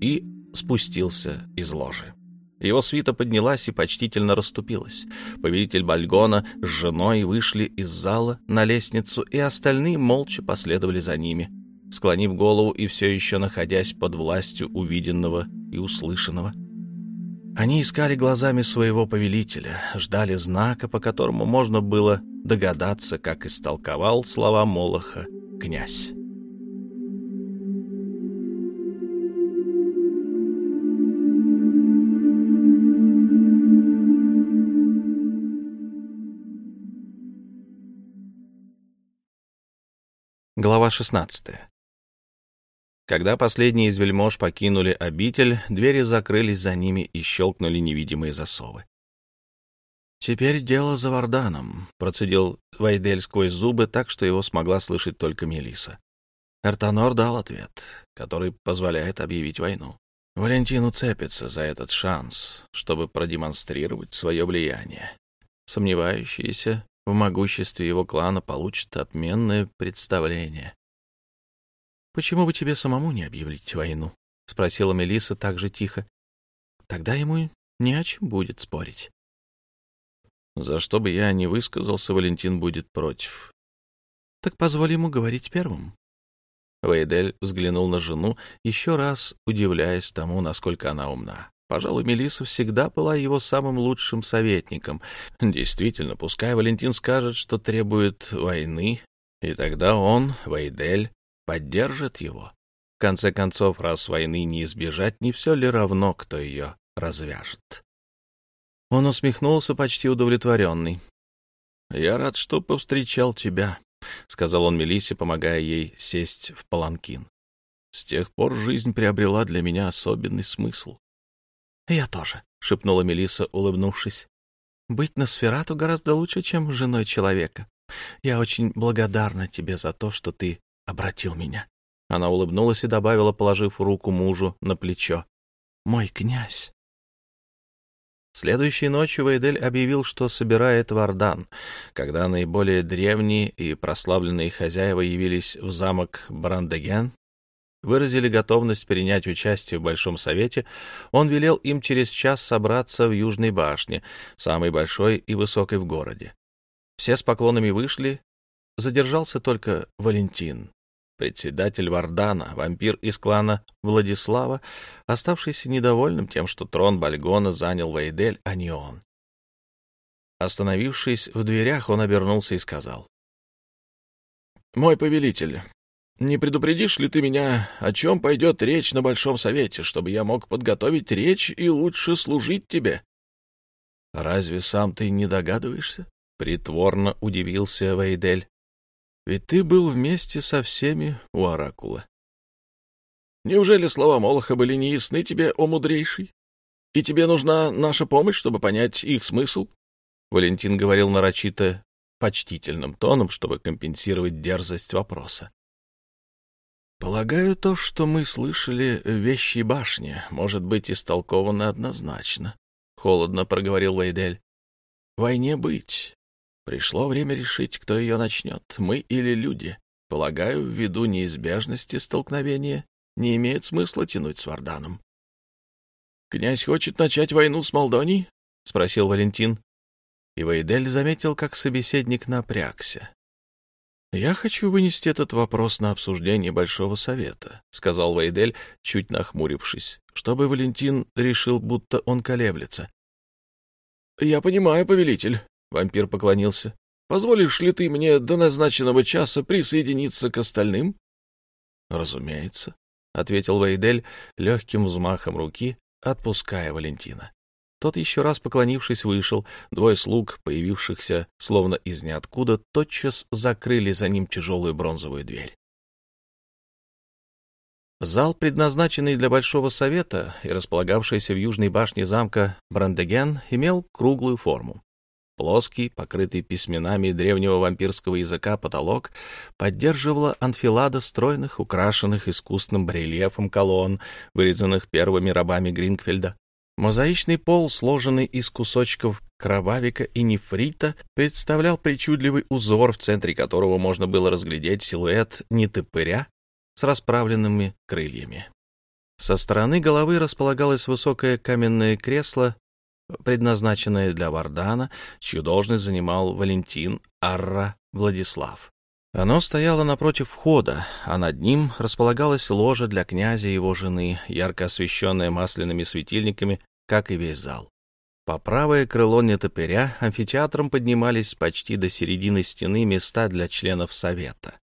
Speaker 1: и спустился из ложи. Его свита поднялась и почтительно расступилась. Повелитель Бальгона с женой вышли из зала на лестницу, и остальные молча последовали за ними, склонив голову и все еще находясь под властью увиденного и услышанного. Они искали глазами своего повелителя, ждали знака, по которому можно было догадаться, как истолковал слова Молоха князь. Глава 16. Когда последние из вельмож покинули обитель, двери закрылись за ними и щелкнули невидимые засовы. «Теперь дело за Варданом», — процедил Вайдель сквозь зубы так, что его смогла слышать только Мелиса. Эртонор дал ответ, который позволяет объявить войну. Валентину цепится за этот шанс, чтобы продемонстрировать свое влияние. Сомневающиеся в могуществе его клана получит отменное представление. «Почему бы тебе самому не объявить войну?» — спросила Мелиса так же тихо. «Тогда ему не о чем будет спорить». «За что бы я ни высказался, Валентин будет против». «Так позволь ему говорить первым». Вейдель взглянул на жену, еще раз удивляясь тому, насколько она умна. Пожалуй, Мелиса всегда была его самым лучшим советником. Действительно, пускай Валентин скажет, что требует войны, и тогда он, Вейдель, поддержит его. В конце концов, раз войны не избежать, не все ли равно, кто ее развяжет? Он усмехнулся, почти удовлетворенный. «Я рад, что повстречал тебя», — сказал он Мелиссе, помогая ей сесть в паланкин. «С тех пор жизнь приобрела для меня особенный смысл». «Я тоже», — шепнула Мелисса, улыбнувшись. «Быть на сферату гораздо лучше, чем женой человека. Я очень благодарна тебе за то, что ты обратил меня». Она улыбнулась и добавила, положив руку мужу на плечо. «Мой князь». Следующей ночью Вейдель объявил, что собирает Вардан. Когда наиболее древние и прославленные хозяева явились в замок Брандеген, выразили готовность принять участие в Большом Совете, он велел им через час собраться в Южной башне, самой большой и высокой в городе. Все с поклонами вышли, задержался только Валентин председатель Вардана, вампир из клана Владислава, оставшийся недовольным тем, что трон Бальгона занял Вейдель, а не он. Остановившись в дверях, он обернулся и сказал. — Мой повелитель, не предупредишь ли ты меня, о чем пойдет речь на Большом Совете, чтобы я мог подготовить речь и лучше служить тебе? — Разве сам ты не догадываешься? — притворно удивился Вейдель. Ведь ты был вместе со всеми у Оракула. Неужели слова Молоха были неясны тебе, о мудрейший? И тебе нужна наша помощь, чтобы понять их смысл? Валентин говорил нарочито почтительным тоном, чтобы компенсировать дерзость вопроса. Полагаю, то, что мы слышали в вещей башне, может быть истолковано однозначно, — холодно проговорил Вайдель. Войне быть, Пришло время решить, кто ее начнет, мы или люди. Полагаю, ввиду неизбежности столкновения, не имеет смысла тянуть с Варданом. — Князь хочет начать войну с Молдонией? — спросил Валентин. И Вейдель заметил, как собеседник напрягся. — Я хочу вынести этот вопрос на обсуждение Большого Совета, — сказал Вейдель, чуть нахмурившись, чтобы Валентин решил, будто он колеблется. — Я понимаю, повелитель, Вампир поклонился. «Позволишь ли ты мне до назначенного часа присоединиться к остальным?» «Разумеется», — ответил Вейдель легким взмахом руки, отпуская Валентина. Тот, еще раз поклонившись, вышел. Двое слуг, появившихся словно из ниоткуда, тотчас закрыли за ним тяжелую бронзовую дверь. Зал, предназначенный для Большого Совета и располагавшийся в южной башне замка Брандеген, имел круглую форму. Плоский, покрытый письменами древнего вампирского языка потолок поддерживала анфилада стройных, украшенных искусным барельефом колонн, вырезанных первыми рабами Гринкфельда. Мозаичный пол, сложенный из кусочков кровавика и нефрита, представлял причудливый узор, в центре которого можно было разглядеть силуэт нетопыря с расправленными крыльями. Со стороны головы располагалось высокое каменное кресло предназначенное для Вардана, чью должность занимал Валентин Арра Владислав. Оно стояло напротив входа, а над ним располагалась ложа для князя и его жены, ярко освещенная масляными светильниками, как и весь зал. По правое крыло нетопыря амфитеатром поднимались почти до середины стены места для членов совета,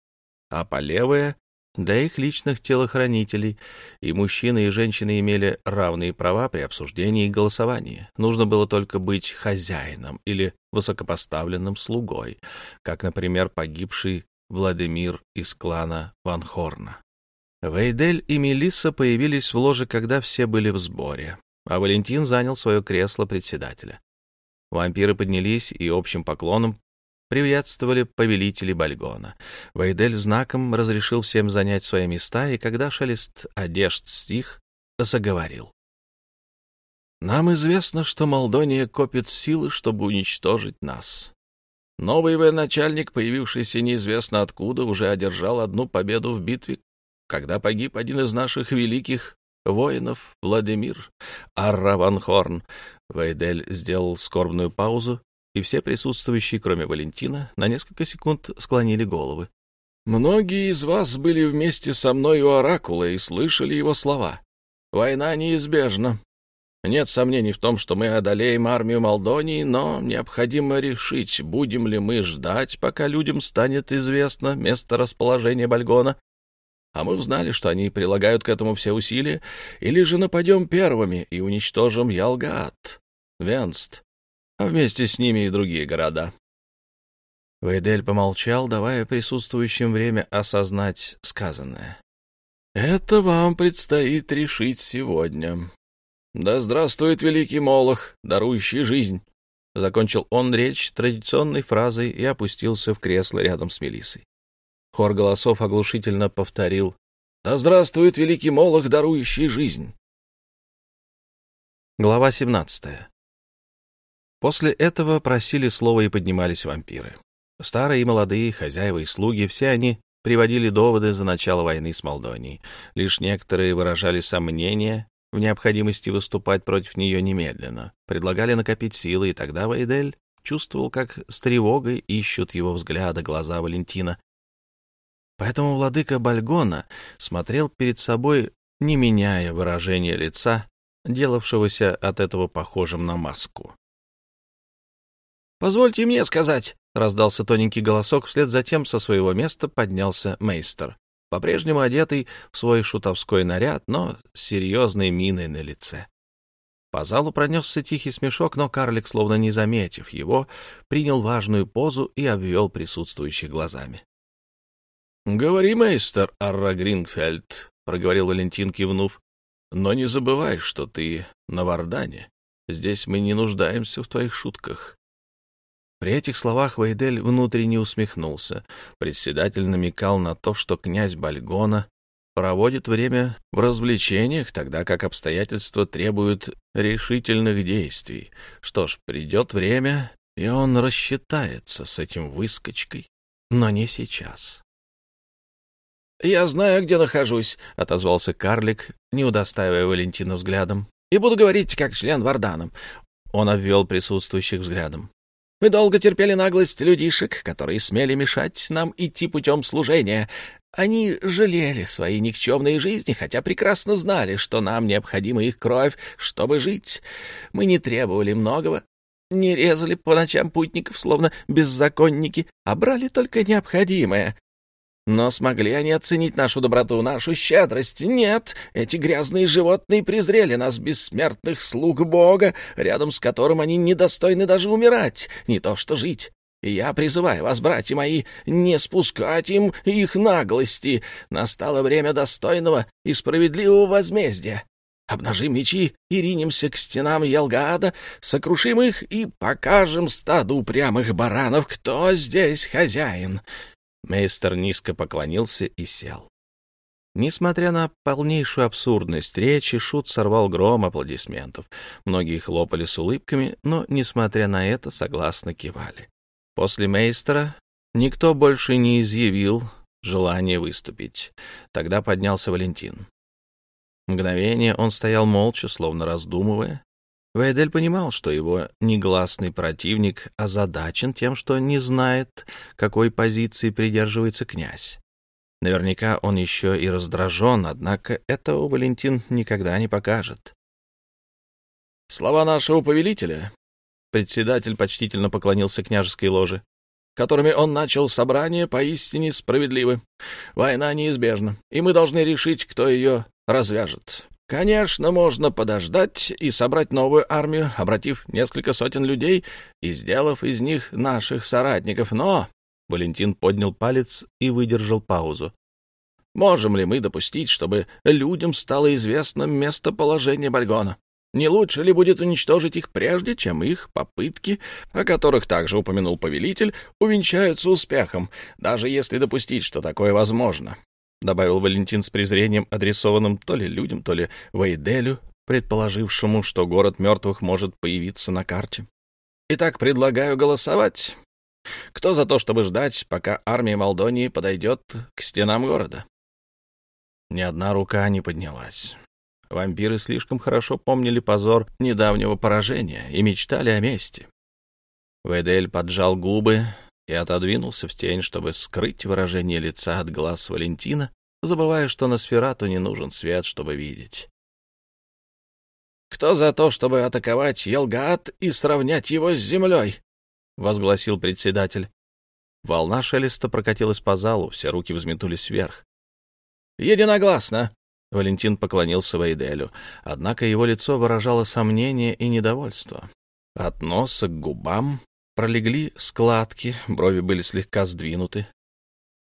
Speaker 1: а по левое для их личных телохранителей, и мужчины и женщины имели равные права при обсуждении и голосовании. Нужно было только быть хозяином или высокопоставленным слугой, как, например, погибший Владимир из клана Ван Хорна. Вейдель и Мелисса появились в ложе, когда все были в сборе, а Валентин занял свое кресло председателя. Вампиры поднялись и общим поклоном приветствовали повелители Бальгона. Вейдель знаком разрешил всем занять свои места, и когда шелест одежд стих, заговорил. «Нам известно, что Молдония копит силы, чтобы уничтожить нас. Новый военачальник, появившийся неизвестно откуда, уже одержал одну победу в битве, когда погиб один из наших великих воинов, Владимир Арраванхорн. Вейдель сделал скорбную паузу и все присутствующие, кроме Валентина, на несколько секунд склонили головы. «Многие из вас были вместе со мной у Оракула и слышали его слова. Война неизбежна. Нет сомнений в том, что мы одолеем армию Молдонии, но необходимо решить, будем ли мы ждать, пока людям станет известно место расположения Бальгона, а мы узнали, что они прилагают к этому все усилия, или же нападем первыми и уничтожим Ялгаат, Венст,
Speaker 2: а вместе с ними и другие города.
Speaker 1: Вейдель помолчал, давая присутствующим время осознать сказанное.
Speaker 2: «Это вам предстоит решить сегодня. Да здравствует великий Молох, дарующий жизнь!»
Speaker 1: Закончил он речь традиционной фразой и опустился в кресло рядом с Мелисой. Хор голосов оглушительно повторил
Speaker 2: «Да здравствует великий Молох, дарующий жизнь!»
Speaker 1: Глава 17. После этого просили слова и поднимались вампиры. Старые и молодые, хозяева и слуги, все они приводили доводы за начало войны с Молдонией. Лишь некоторые выражали сомнения в необходимости выступать против нее немедленно, предлагали накопить силы, и тогда Вайдель чувствовал, как с тревогой ищут его взгляда глаза Валентина. Поэтому владыка Бальгона смотрел перед собой, не меняя выражения лица, делавшегося от этого похожим на маску.
Speaker 2: «Позвольте мне сказать», —
Speaker 1: раздался тоненький голосок, вслед за тем со своего места поднялся мейстер, по-прежнему одетый в свой шутовской наряд, но с серьезной миной на лице. По залу пронесся тихий смешок, но карлик, словно не заметив его, принял важную позу и обвел присутствующих глазами.
Speaker 2: — Говори, мейстер Арра Гринфельд, — проговорил Валентин, кивнув, — но не забывай, что ты на Вардане. Здесь мы не нуждаемся в твоих шутках.
Speaker 1: При этих словах Вейдель внутренне усмехнулся. Председатель намекал на то, что князь Бальгона проводит время в развлечениях, тогда как обстоятельства требуют решительных действий. Что ж, придет время, и он рассчитается с этим выскочкой, но не сейчас.
Speaker 2: «Я знаю, где нахожусь», — отозвался карлик, не удостаивая Валентина взглядом. «И буду говорить, как член Варданом».
Speaker 1: Он обвел присутствующих взглядом.
Speaker 2: Мы долго терпели наглость людишек, которые смели мешать нам идти путем служения. Они жалели свои никчемные жизни, хотя прекрасно знали, что нам необходима их кровь, чтобы жить. Мы не требовали многого, не резали по ночам путников, словно беззаконники, а брали только необходимое. Но смогли они оценить нашу доброту, нашу щедрость? Нет, эти грязные животные презрели нас, бессмертных слуг Бога, рядом с которым они недостойны даже умирать, не то что жить. Я призываю вас, братья мои, не спускать им их наглости. Настало время достойного и справедливого возмездия. Обнажим мечи и ринемся к стенам Елгада, сокрушим их и покажем стаду упрямых баранов, кто здесь хозяин.
Speaker 1: Мейстер низко поклонился и сел. Несмотря на полнейшую абсурдность речи, Шут сорвал гром аплодисментов. Многие хлопали с улыбками, но, несмотря на это, согласно кивали. После Мейстера никто больше не изъявил желания выступить. Тогда поднялся Валентин. Мгновение он стоял молча, словно раздумывая, Вейдель понимал, что его негласный противник озадачен тем, что не знает, какой позиции придерживается князь. Наверняка он еще и раздражен, однако этого Валентин никогда не покажет.
Speaker 2: «Слова нашего повелителя», — председатель почтительно поклонился княжеской ложе, которыми он начал собрание, поистине справедливы. Война неизбежна, и мы должны решить, кто ее развяжет. Конечно, можно подождать и собрать новую армию, обратив несколько сотен людей и сделав из них наших соратников, но...» Валентин поднял палец и выдержал паузу. «Можем ли мы допустить, чтобы людям стало известно местоположение Бальгона? Не лучше ли будет уничтожить их прежде, чем их попытки, о которых также упомянул повелитель, увенчаются успехом, даже если допустить, что такое возможно? — добавил Валентин с презрением, адресованным то ли людям, то ли Вейделю, предположившему, что город мертвых может появиться на карте. «Итак, предлагаю голосовать. Кто за то, чтобы ждать, пока армия Молдонии подойдет к стенам города?» Ни одна рука не поднялась. Вампиры слишком хорошо помнили позор недавнего поражения и мечтали о мести. Вейдель поджал губы, и отодвинулся в тень, чтобы скрыть выражение лица от глаз Валентина, забывая, что на сферату не нужен свет, чтобы видеть. «Кто за то, чтобы атаковать Елгаат и сравнять его с землей?» — возгласил председатель. Волна шелеста прокатилась по залу, все руки взметнулись вверх. «Единогласно!» — Валентин поклонился Вейделю, однако его лицо выражало сомнение и недовольство.
Speaker 1: От носа к губам пролегли складки, брови были слегка сдвинуты.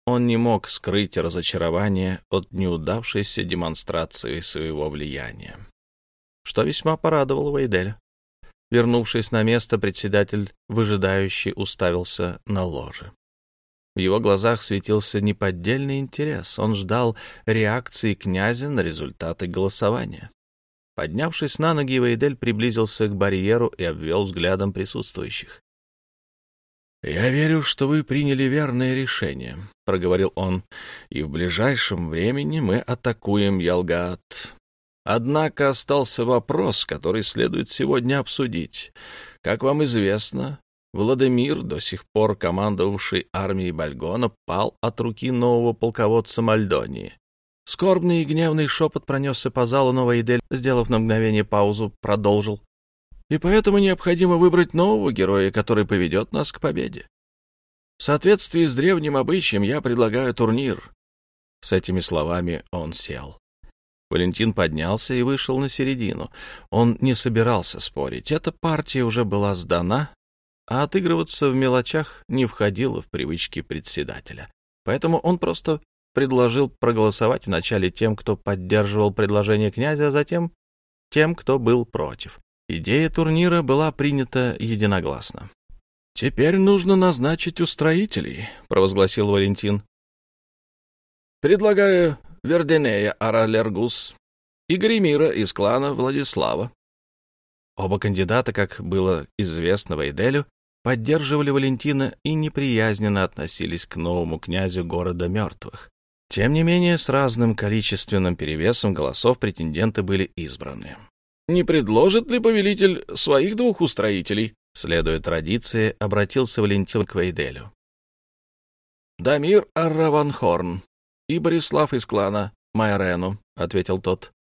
Speaker 1: Он не мог скрыть разочарование от неудавшейся демонстрации своего влияния, что весьма порадовало Вейделя. Вернувшись на место, председатель, выжидающий, уставился на ложе. В его глазах светился неподдельный интерес. Он ждал реакции князя на результаты голосования. Поднявшись на ноги, Вейдель приблизился к барьеру и обвел взглядом присутствующих. «Я верю, что вы приняли верное решение», — проговорил он, — «и в ближайшем времени мы атакуем Ялгат. Однако остался вопрос, который следует сегодня обсудить. Как вам известно, Владимир, до сих пор командовавший армией Бальгона, пал от руки нового полководца Мальдонии. Скорбный и гневный шепот пронесся по залу, но Вейдель, сделав на мгновение паузу, продолжил. И поэтому необходимо выбрать нового героя, который поведет нас к победе. В соответствии с древним обычаем я предлагаю турнир. С этими словами он сел. Валентин поднялся и вышел на середину. Он не собирался спорить. Эта партия уже была сдана, а отыгрываться в мелочах не входило в привычки председателя. Поэтому он просто предложил проголосовать вначале тем, кто поддерживал предложение князя, а затем тем, кто был против. Идея турнира была принята единогласно. «Теперь нужно назначить устроителей», — провозгласил Валентин. «Предлагаю Верденея Аралергус и Гремира из клана Владислава». Оба кандидата, как было известно Вейделю, поддерживали Валентина и неприязненно относились к новому князю города мертвых. Тем не менее, с разным количественным перевесом голосов претенденты были избраны. «Не предложит ли повелитель своих двух устроителей?» Следуя традиции, обратился Валентин к Вейделю. «Дамир Арраванхорн и Борислав из клана Майрену», — ответил тот.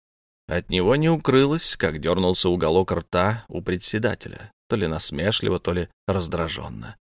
Speaker 1: От него не укрылось, как дернулся уголок рта у председателя, то ли насмешливо, то ли раздраженно.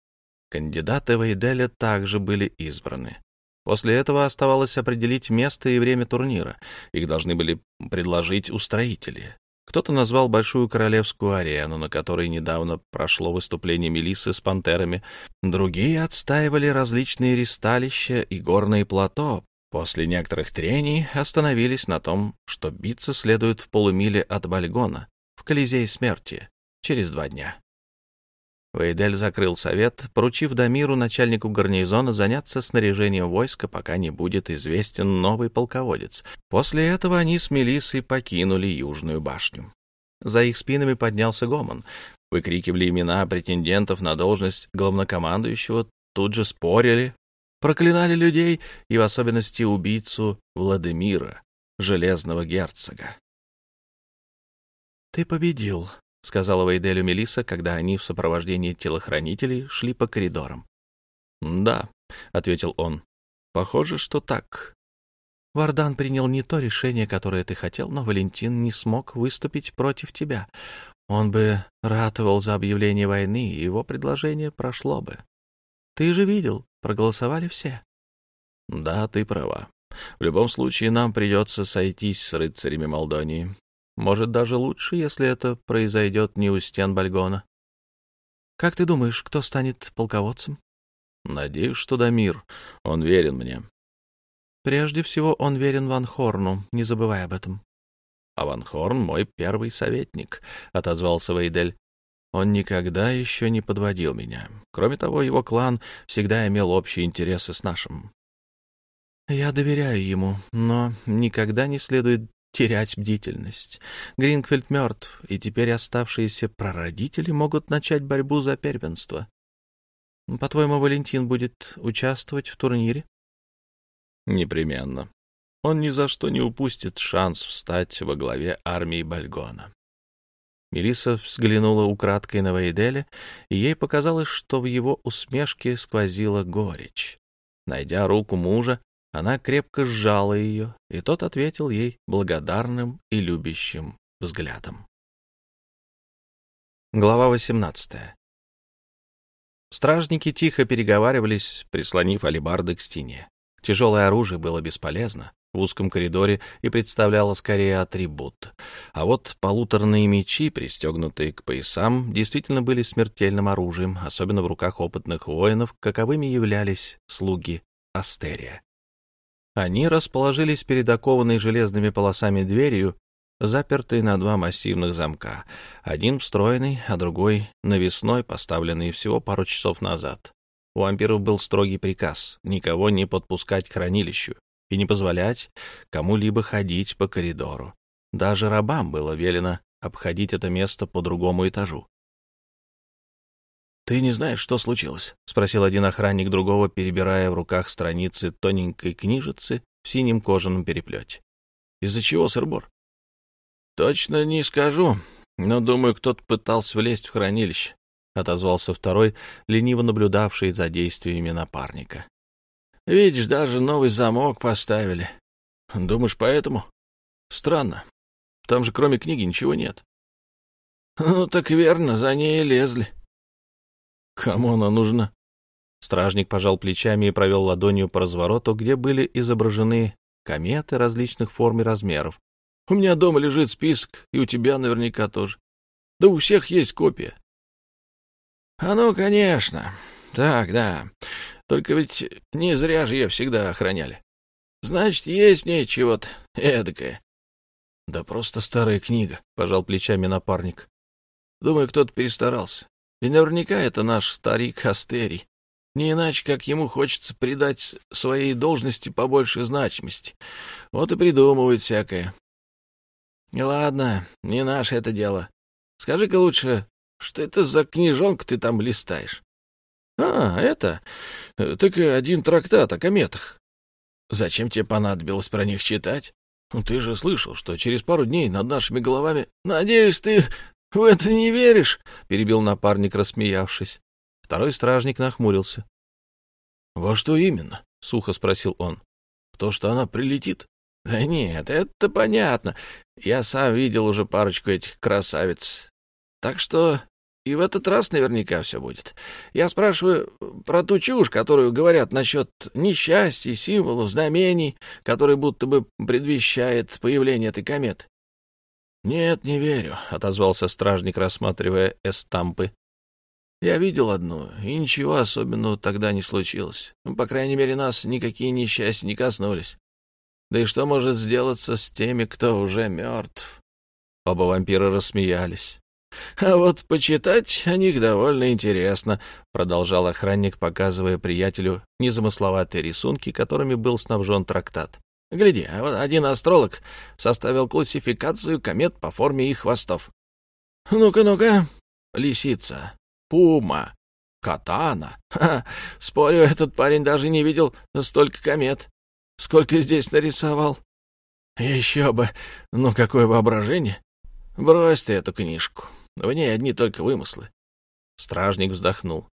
Speaker 1: Кандидаты Вейделя также были избраны. После этого оставалось определить место и время турнира. Их должны были предложить устроители. Кто-то назвал Большую Королевскую арену, на которой недавно прошло выступление Мелиссы с пантерами. Другие отстаивали различные ристалища и горные плато, После некоторых трений остановились на том, что биться следует в полумиле от Бальгона, в Колизее смерти, через два дня. Вейдель закрыл совет, поручив Дамиру, начальнику гарнизона, заняться снаряжением войска, пока не будет известен новый полководец. После этого они с Мелиссой покинули Южную башню. За их спинами поднялся гомон. Выкрикивали имена претендентов на должность главнокомандующего, тут же спорили, проклинали людей и в особенности убийцу Владимира, железного герцога. «Ты победил», — сказала Вейделю Мелиса, когда они в сопровождении телохранителей шли по коридорам. «Да», — ответил он, — «похоже, что так». Вардан принял не то решение, которое ты хотел, но Валентин не смог выступить против тебя. Он бы ратовал за объявление войны, и его предложение прошло бы. Ты же видел, проголосовали все. Да, ты права. В любом случае нам придется сойтись с рыцарями Молдонии. Может, даже лучше, если это произойдет не у стен Бальгона. Как ты думаешь, кто станет полководцем? Надеюсь, что Дамир. Он верен мне. Прежде всего, он верен Ван Хорну, не забывай об этом. А Ван Хорн — мой первый советник, — отозвался Вейдель. Он никогда еще не подводил меня. Кроме того, его клан всегда имел общие интересы с нашим. Я доверяю ему, но никогда не следует терять бдительность. Гринфельд мертв, и теперь оставшиеся прародители могут начать борьбу за первенство. По-твоему, Валентин будет участвовать в турнире? Непременно. Он ни за что не упустит шанс встать во главе армии Бальгона. Мелисса взглянула украдкой на Вейделя, и ей показалось, что в его усмешке сквозила горечь. Найдя руку мужа, она крепко сжала ее, и тот ответил ей благодарным и любящим взглядом. Глава 18 Стражники тихо переговаривались, прислонив алебарды к стене. Тяжелое оружие было бесполезно. в узком коридоре и представляла скорее атрибут. А вот полуторные мечи, пристегнутые к поясам, действительно были смертельным оружием, особенно в руках опытных воинов, каковыми являлись слуги Астерия. Они расположились перед окованной железными полосами дверью, запертой на два массивных замка, один встроенный, а другой навесной, поставленный всего пару часов назад. У вампиров был строгий приказ — никого не подпускать к хранилищу, и не позволять кому-либо ходить по коридору. Даже рабам было велено обходить это место по другому этажу.
Speaker 3: «Ты не знаешь, что случилось?»
Speaker 1: — спросил один охранник другого, перебирая в руках страницы тоненькой книжицы в синем кожаном переплете.
Speaker 3: «Из-за чего, сырбор?»
Speaker 2: «Точно не скажу, но, думаю, кто-то пытался влезть в хранилище», — отозвался второй, лениво наблюдавший за действиями напарника. Видишь, даже новый замок поставили. Думаешь, поэтому? Странно. Там же кроме книги ничего нет. Ну, так верно, за ней лезли. Кому она нужна?
Speaker 1: Стражник пожал плечами и провел ладонью по развороту, где были изображены кометы различных форм и размеров.
Speaker 2: У меня дома лежит список, и у тебя наверняка тоже. Да у всех есть копия. А ну, конечно. Так, да. Только ведь не зря же ее всегда охраняли. Значит, есть в ней чего-то эдакое. — Да просто старая книга, — пожал плечами напарник. — Думаю, кто-то перестарался. И наверняка это наш старик Астерий. Не иначе, как ему хочется придать своей должности побольше значимости. Вот и придумывает всякое. — Ладно, не наше это дело. Скажи-ка лучше, что это за книжонка ты там листаешь? «А, это? Так один трактат о кометах. Зачем тебе понадобилось про них читать? Ты же слышал, что через пару дней над нашими головами... Надеюсь, ты в это не веришь?» — перебил напарник, рассмеявшись. Второй стражник нахмурился. «Во что именно?» — сухо спросил он. «В то, что она прилетит?» «Да нет, это понятно. Я сам видел уже парочку этих красавиц. Так что и в этот раз наверняка все будет. Я спрашиваю про ту чушь, которую говорят насчет несчастья, символов, знамений, которые будто бы предвещает появление этой кометы. — Нет, не верю, — отозвался стражник, рассматривая эстампы. — Я видел одну, и ничего особенного тогда не случилось. Ну, по крайней мере, нас никакие несчастья не коснулись. Да и что может сделаться с теми, кто уже мертв? Оба вампира рассмеялись. А вот почитать о них довольно интересно, продолжал охранник, показывая приятелю незамысловатые рисунки, которыми был снабжен трактат. Гляди, а один астролог составил классификацию комет по форме их хвостов. Ну-ка, ну-ка. Лисица, пума, катана. Ха, спорю, этот парень даже не видел столько комет. Сколько здесь нарисовал? Еще бы. Ну, какое воображение. Брось ты эту книжку. В ней одни только вымыслы. Стражник вздохнул.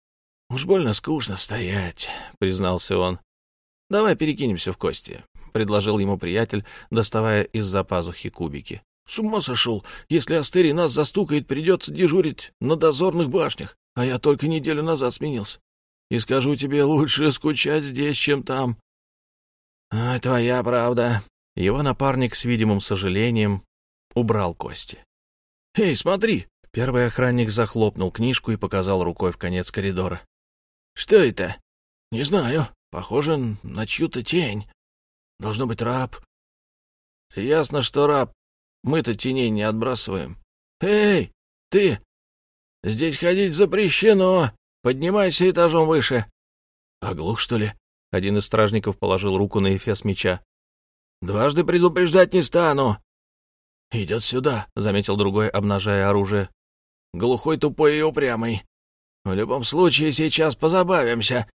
Speaker 2: — Уж больно скучно стоять, — признался он. — Давай перекинемся в кости, — предложил ему приятель, доставая из-за пазухи кубики. — С ума сошел! Если Астери нас застукает, придется дежурить на дозорных башнях, а я только неделю назад сменился. И скажу тебе, лучше скучать здесь, чем там. — А, твоя правда. Его напарник с видимым сожалением убрал кости. «Эй, смотри!» Первый охранник захлопнул книжку и показал рукой в конец коридора. «Что это?» «Не знаю. Похоже на чью-то тень. Должно быть раб». «Ясно, что раб. Мы-то теней не отбрасываем». «Эй, ты! Здесь ходить запрещено. Поднимайся этажом выше». «Оглух, что ли?» Один из стражников положил руку на эфес меча. «Дважды предупреждать не стану. «Идет сюда», — заметил другой, обнажая оружие. «Глухой, тупой и упрямый. В любом случае, сейчас позабавимся».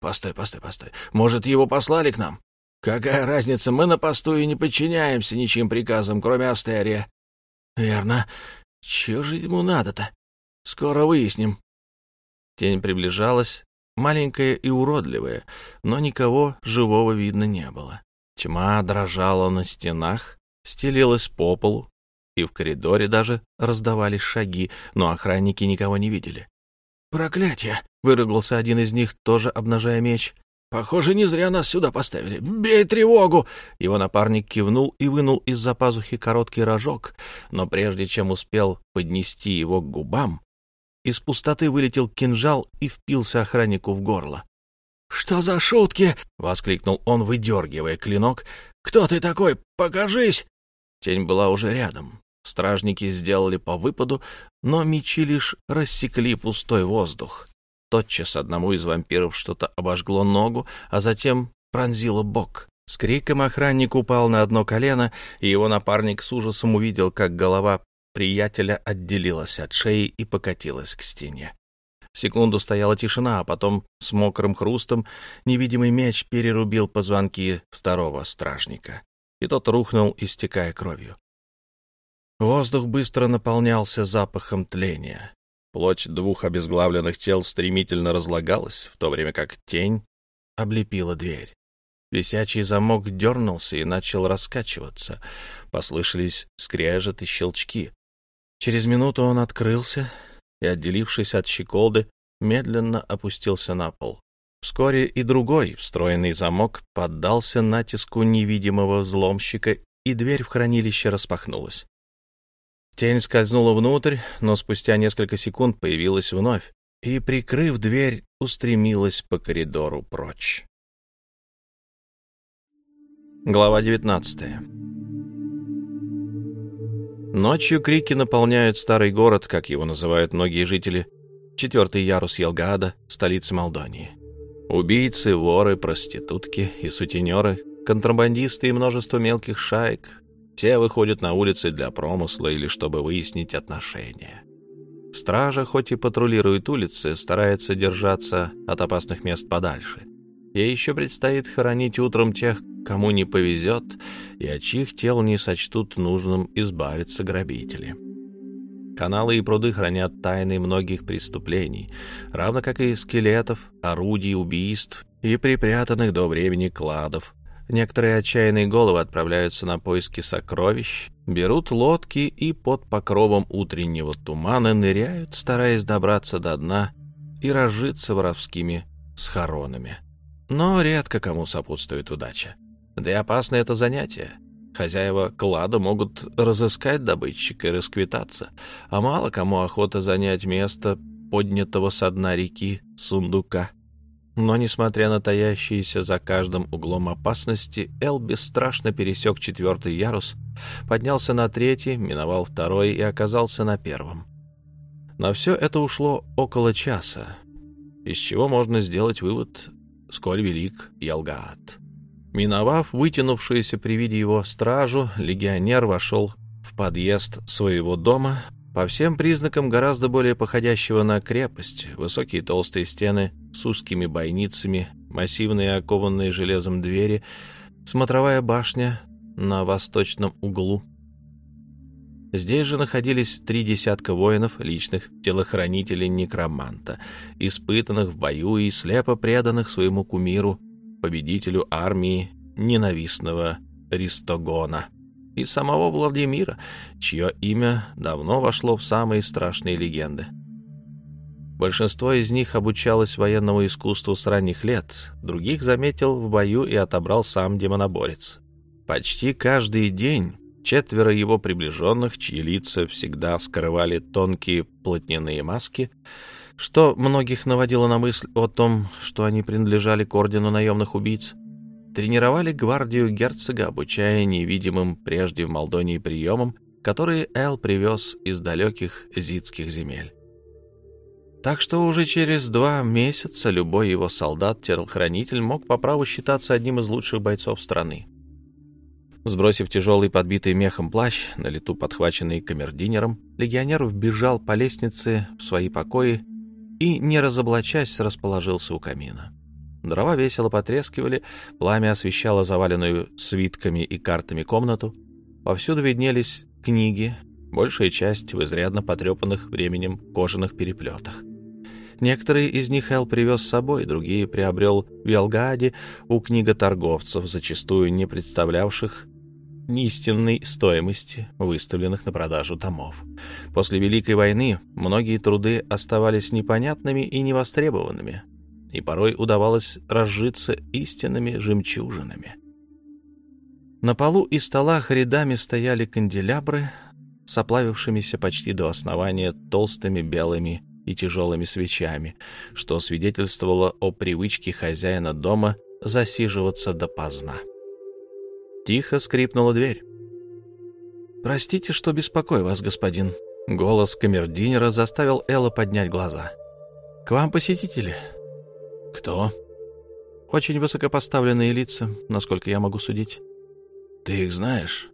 Speaker 2: «Постой, постой, постой. Может, его послали к нам? Какая разница, мы на посту и не подчиняемся ничьим приказам, кроме Астерия». «Верно. Чего же ему надо-то? Скоро выясним». Тень приближалась, маленькая и уродливая, но никого живого видно не было. Тьма дрожала на стенах, стелилась по полу, и в коридоре даже раздавались шаги, но охранники никого не видели. «Проклятие!» — выругался один из них, тоже обнажая меч. Похоже, не зря нас сюда поставили. Бей тревогу!»
Speaker 1: Его напарник кивнул и вынул из-за пазухи короткий рожок, но прежде чем успел поднести его к губам, из пустоты вылетел кинжал и впился охраннику в горло.
Speaker 2: «Что за шутки?»
Speaker 1: — воскликнул он, выдергивая клинок.
Speaker 2: «Кто ты такой? Покажись!»
Speaker 1: Тень была уже рядом. Стражники сделали по выпаду, но мечи лишь рассекли пустой воздух. Тотчас одному из вампиров что-то обожгло ногу, а затем пронзило бок. С криком охранник упал на одно колено, и его напарник с ужасом увидел, как голова приятеля отделилась от шеи и покатилась к стене. Секунду стояла тишина, а потом с мокрым хрустом невидимый меч перерубил позвонки второго стражника, и тот рухнул, истекая кровью. Воздух быстро наполнялся запахом тления. Плоть двух обезглавленных тел стремительно разлагалась, в то время как тень облепила дверь. Висячий замок дернулся и начал раскачиваться. Послышались скрежет и щелчки. Через минуту он открылся и, отделившись от щеколды, медленно опустился на пол. Вскоре и другой встроенный замок поддался натиску невидимого взломщика, и дверь в хранилище распахнулась. Тень скользнула внутрь, но спустя несколько секунд появилась вновь и, прикрыв дверь, устремилась по коридору прочь. Глава 19 Ночью крики наполняют старый город, как его называют многие жители, четвертый ярус Елгаада, столицы Молдонии. Убийцы, воры, проститутки и сутенеры, контрабандисты и множество мелких шаек все выходят на улицы для промысла или чтобы выяснить отношения. Стража, хоть и патрулирует улицы, старается держаться от опасных мест подальше. Ей еще предстоит хоронить утром тех, кому не повезет, и от чьих тел не сочтут нужным избавиться грабители. Каналы и пруды хранят тайны многих преступлений, равно как и скелетов, орудий убийств и припрятанных до времени кладов, Некоторые отчаянные головы отправляются на поиски сокровищ, берут лодки и под покровом утреннего тумана ныряют, стараясь добраться до дна и разжиться воровскими схоронами. Но редко кому сопутствует удача. Да и опасно это занятие. Хозяева клада могут разыскать добытчика и расквитаться, а мало кому охота занять место поднятого со дна реки сундука. Но, несмотря на таящиеся за каждым углом опасности, Эл бесстрашно пересек четвертый ярус, поднялся на третий, миновал второй и оказался на первом. На все это ушло около часа, из чего можно сделать вывод, сколь велик Ялгаат. Миновав вытянувшуюся при виде его стражу, легионер вошел в подъезд своего дома, по всем признакам гораздо более походящего на крепость, высокие толстые стены с узкими бойницами, массивные окованные железом двери, смотровая башня на восточном углу. Здесь же находились три десятка воинов, личных телохранителей некроманта, испытанных в бою и слепо преданных своему кумиру, победителю армии ненавистного Ристогона и самого Владимира, чье имя давно вошло в самые страшные легенды. Большинство из них обучалось военному искусству с ранних лет, других заметил в бою и отобрал сам демоноборец. Почти каждый день четверо его приближенных, чьи лица всегда скрывали тонкие плотняные маски, что многих наводило на мысль о том, что они принадлежали к ордену наемных убийц, тренировали гвардию герцога, обучая невидимым прежде в Молдонии приемам, которые Эл привез из далеких зидских земель. Так что уже через два месяца любой его солдат-телохранитель мог по праву считаться одним из лучших бойцов страны. Сбросив тяжелый подбитый мехом плащ, на лету подхваченный камердинером, легионер вбежал по лестнице в свои покои и, не разоблачаясь, расположился у камина. Дрова весело потрескивали, пламя освещало заваленную свитками и картами комнату. Повсюду виднелись книги, большая часть в изрядно потрепанных временем кожаных переплетах. Некоторые из них Эл привез с собой, другие приобрел в Ялгаде у книготорговцев, зачастую не представлявших истинной стоимости выставленных на продажу томов. После Великой войны многие труды оставались непонятными и невостребованными. и порой удавалось разжиться истинными жемчужинами. На полу и столах рядами стояли канделябры с оплавившимися почти до основания толстыми белыми и тяжелыми свечами, что свидетельствовало о привычке хозяина дома засиживаться допоздна. Тихо скрипнула дверь. «Простите, что беспокою вас, господин». Голос камердинера заставил Элла поднять глаза. «К вам посетители».
Speaker 3: «Кто?»
Speaker 1: «Очень высокопоставленные лица, насколько я могу судить».
Speaker 3: «Ты их знаешь?»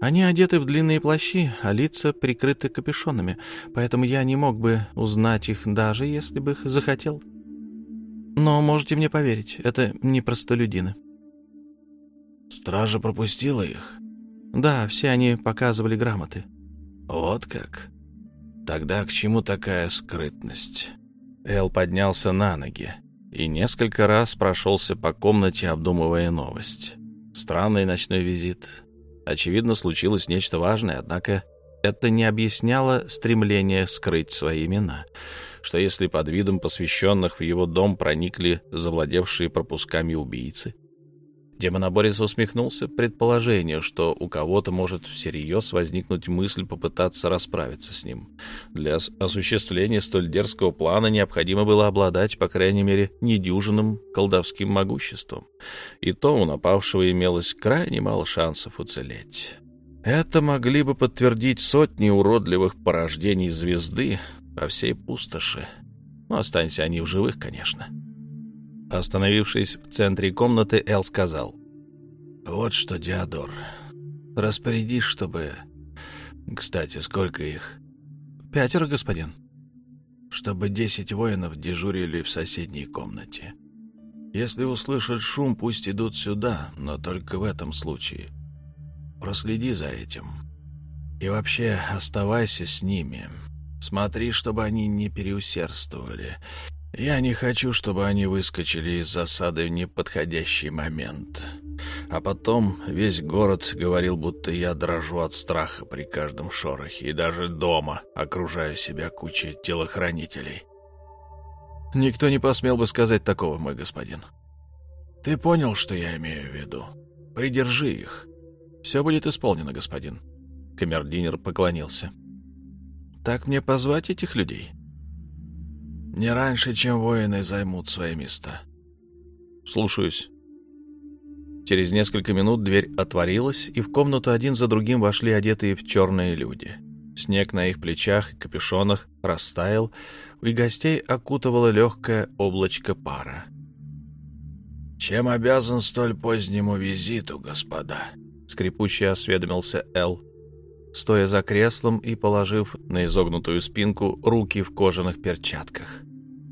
Speaker 1: Они одеты в длинные плащи, а лица прикрыты капюшонами, поэтому я не мог бы узнать их, даже если бы их захотел. Но можете мне поверить, это не простолюдины.
Speaker 3: Стража пропустила их?
Speaker 1: Да, все они показывали грамоты.
Speaker 3: Вот как? Тогда к чему такая скрытность?
Speaker 1: Эл поднялся на ноги и несколько раз прошелся по комнате, обдумывая новость. Странный ночной визит, Очевидно, случилось нечто важное, однако это не объясняло стремление скрыть свои имена, что если под видом посвященных в его дом проникли завладевшие пропусками убийцы, Демоноборец усмехнулся предположению, что у кого-то может всерьез возникнуть мысль попытаться расправиться с ним. Для осуществления столь дерзкого плана необходимо было обладать, по крайней мере, недюжинным колдовским могуществом. И то у напавшего имелось крайне мало шансов уцелеть. Это могли бы подтвердить сотни уродливых порождений звезды по всей пустоши. Ну, останься они в живых, конечно. — Остановившись в центре комнаты, Эл сказал.
Speaker 3: «Вот что, Диодор, распорядись, чтобы... Кстати, сколько их?»
Speaker 1: «Пятеро, господин».
Speaker 3: «Чтобы десять воинов дежурили в соседней комнате. Если услышат шум, пусть идут сюда, но только в этом случае. Проследи за этим. И вообще оставайся с ними. Смотри, чтобы они не переусердствовали я не хочу, чтобы они выскочили из засады в неподходящий момент. А потом весь город говорил, будто я дрожу от страха при каждом шорохе, и даже дома окружаю себя кучей телохранителей.
Speaker 1: Никто не посмел бы сказать такого, мой господин.
Speaker 3: Ты понял, что я имею в виду? Придержи их.
Speaker 1: Все будет исполнено, господин. Камердинер поклонился. Так мне позвать этих людей?
Speaker 3: Не раньше, чем воины займут свои места.
Speaker 1: Слушаюсь. Через несколько минут дверь отворилась, и в комнату один за другим вошли одетые в черные люди. Снег на их плечах и капюшонах растаял, и гостей окутывало легкое облачко пара.
Speaker 3: «Чем обязан столь позднему визиту, господа?» — скрипуче осведомился Эл,
Speaker 1: стоя за креслом и положив на изогнутую спинку руки в кожаных перчатках.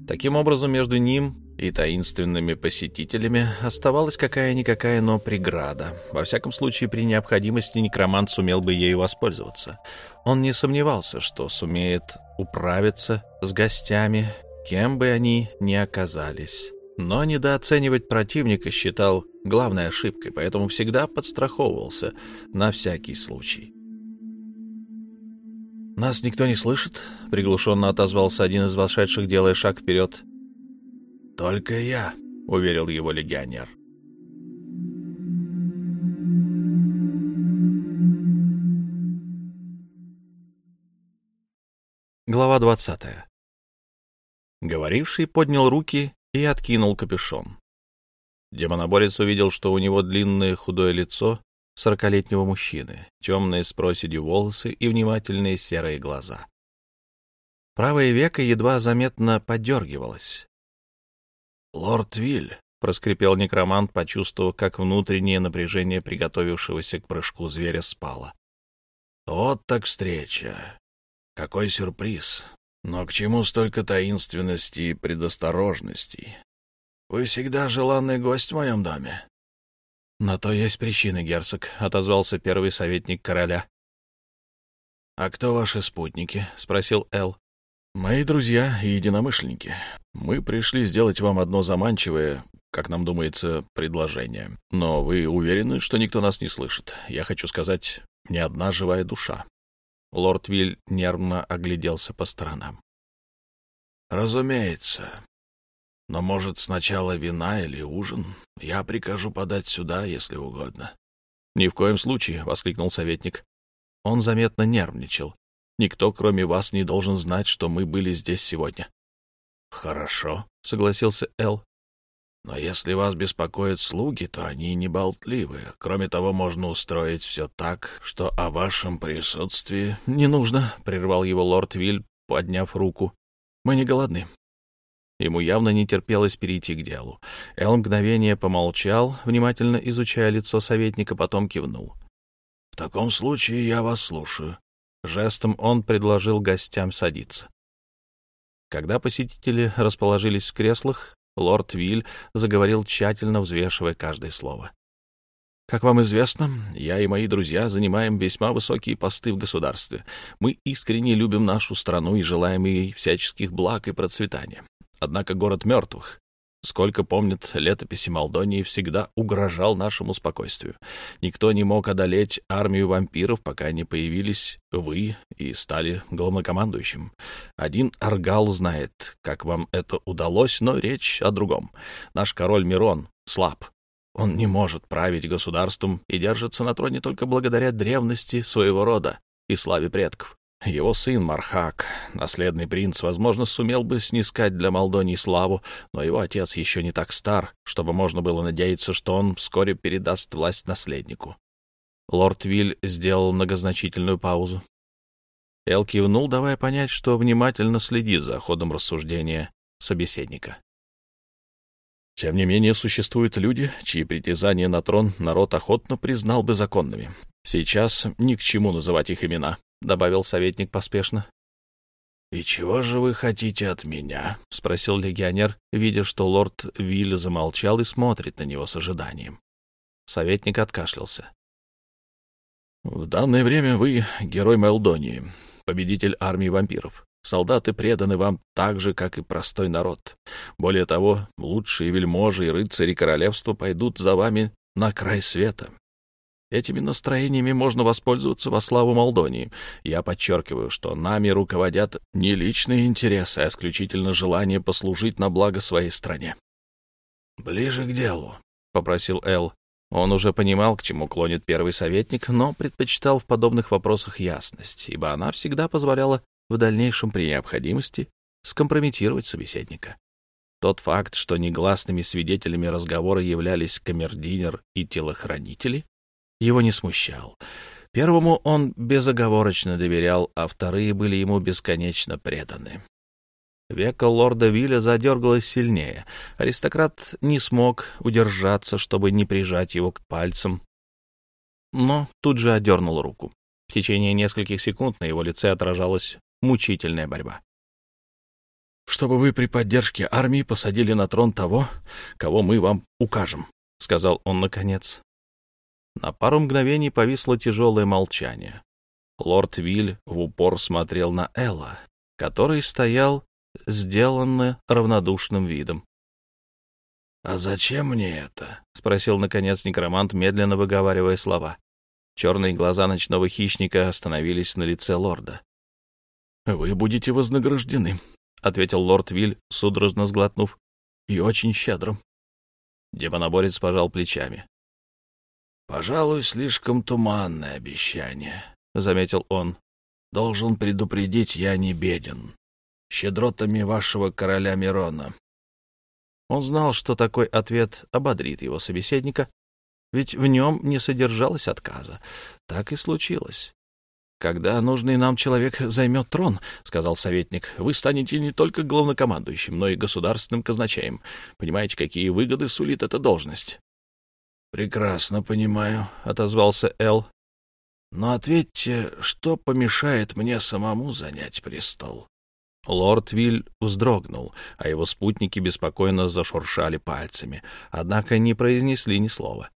Speaker 1: Таким образом, между ним и таинственными посетителями оставалась какая-никакая, но преграда. Во всяком случае, при необходимости некромант сумел бы ею воспользоваться. Он не сомневался, что сумеет управиться с гостями, кем бы они ни оказались. Но недооценивать противника считал главной ошибкой, поэтому всегда подстраховывался на всякий случай. «Нас никто не слышит?» — приглушенно отозвался один из вошедших, делая шаг вперед.
Speaker 3: «Только я», — уверил его легионер.
Speaker 1: Глава двадцатая. Говоривший поднял руки и откинул капюшон. Демоноборец увидел, что у него длинное худое лицо сорокалетнего мужчины, темные с проседью волосы и внимательные серые глаза. Правое веко едва заметно подергивалось.
Speaker 3: «Лорд Виль», — проскрипел некромант, почувствовав, как внутреннее напряжение приготовившегося к прыжку зверя спало. «Вот так встреча! Какой сюрприз! Но к чему столько таинственности и предосторожностей? Вы всегда желанный гость в моем доме?»
Speaker 1: «На то есть причины, герцог», — отозвался первый советник короля.
Speaker 3: «А кто ваши спутники?» — спросил Эл.
Speaker 1: «Мои друзья и единомышленники. Мы пришли сделать вам одно заманчивое, как нам думается, предложение. Но вы уверены, что никто нас не слышит? Я хочу сказать, ни одна живая душа». Лорд Виль нервно огляделся по сторонам.
Speaker 3: «Разумеется. Но, может, сначала вина или ужин? Я прикажу подать сюда, если угодно.
Speaker 1: — Ни в коем случае, — воскликнул советник. Он заметно нервничал. Никто, кроме вас, не должен знать, что мы были здесь сегодня.
Speaker 3: — Хорошо, —
Speaker 1: согласился Эл.
Speaker 3: — Но если вас беспокоят слуги, то они не болтливые. Кроме того, можно устроить все так, что о вашем присутствии...
Speaker 1: — Не нужно, — прервал его лорд Виль, подняв руку. — Мы не голодны. Ему явно не терпелось перейти к делу. Эл мгновение помолчал, внимательно изучая лицо советника, потом кивнул.
Speaker 3: — В таком случае я вас слушаю.
Speaker 1: Жестом он предложил гостям садиться. Когда посетители расположились в креслах, лорд Виль заговорил, тщательно взвешивая каждое слово. Как вам известно, я и мои друзья занимаем весьма высокие посты в государстве. Мы искренне любим нашу страну и желаем ей всяческих благ и процветания. Однако город мертвых, сколько помнят летописи Молдонии, всегда угрожал нашему спокойствию. Никто не мог одолеть армию вампиров, пока не появились вы и стали главнокомандующим. Один Аргал знает, как вам это удалось, но речь о другом. Наш король Мирон слаб. Он не может править государством и держится на троне только благодаря древности своего рода и славе предков. Его сын Мархак, наследный принц, возможно, сумел бы снискать для Молдонии славу, но его отец еще не так стар, чтобы можно было надеяться, что он вскоре передаст власть наследнику. Лорд Виль сделал многозначительную паузу. Эл кивнул, давая понять, что внимательно следит за ходом рассуждения собеседника. Тем не менее, существуют люди, чьи притязания на трон народ охотно признал бы законными. Сейчас ни к чему называть их имена. — добавил советник поспешно.
Speaker 3: «И чего же вы хотите от меня?»
Speaker 1: — спросил легионер, видя, что лорд Вилли замолчал и смотрит на него с ожиданием. Советник откашлялся. «В данное время вы герой Мелдонии, победитель армии вампиров. Солдаты преданы вам так же, как и простой народ. Более того, лучшие вельможи и рыцари королевства пойдут за вами на край света. Этими настроениями можно воспользоваться во славу Молдонии. Я подчеркиваю, что нами руководят не личные интересы, а исключительно желание послужить на благо своей стране.
Speaker 3: «Ближе к делу», — попросил
Speaker 1: Эл. Он уже понимал, к чему клонит первый советник, но предпочитал в подобных вопросах ясность, ибо она всегда позволяла в дальнейшем при необходимости скомпрометировать собеседника. Тот факт, что негласными свидетелями разговора являлись камердинер и телохранители, его не смущал. Первому он безоговорочно доверял, а вторые были ему бесконечно преданы. Века лорда Вилля задергалось сильнее. Аристократ не смог удержаться, чтобы не прижать его к пальцам, но тут же отдернул руку. В течение нескольких секунд на его лице отражалась мучительная борьба. «Чтобы вы при поддержке армии посадили на трон того, кого мы вам укажем», — сказал он наконец. На пару мгновений повисло тяжелое молчание. Лорд Виль в упор смотрел на Элла, который стоял сделанно равнодушным видом.
Speaker 3: «А зачем мне это?»
Speaker 1: — спросил, наконец, некромант, медленно выговаривая слова. Черные глаза ночного хищника остановились на лице лорда. «Вы будете вознаграждены», — ответил лорд Виль, судорожно сглотнув, — «и очень щедро». Демоноборец пожал плечами.
Speaker 3: «Пожалуй, слишком туманное обещание», — заметил он. «Должен предупредить, я не беден. Щедротами вашего короля Мирона».
Speaker 1: Он знал, что такой ответ ободрит его собеседника, ведь в нем не содержалось отказа. Так и случилось. «Когда нужный нам человек займет трон, — сказал советник, — вы станете не только главнокомандующим, но и государственным казначеем. Понимаете, какие выгоды сулит эта должность?»
Speaker 3: «Прекрасно понимаю», — отозвался Эл. «Но ответьте, что помешает мне самому занять престол?»
Speaker 1: Лорд Виль вздрогнул, а его спутники беспокойно зашуршали пальцами, однако не произнесли ни слова.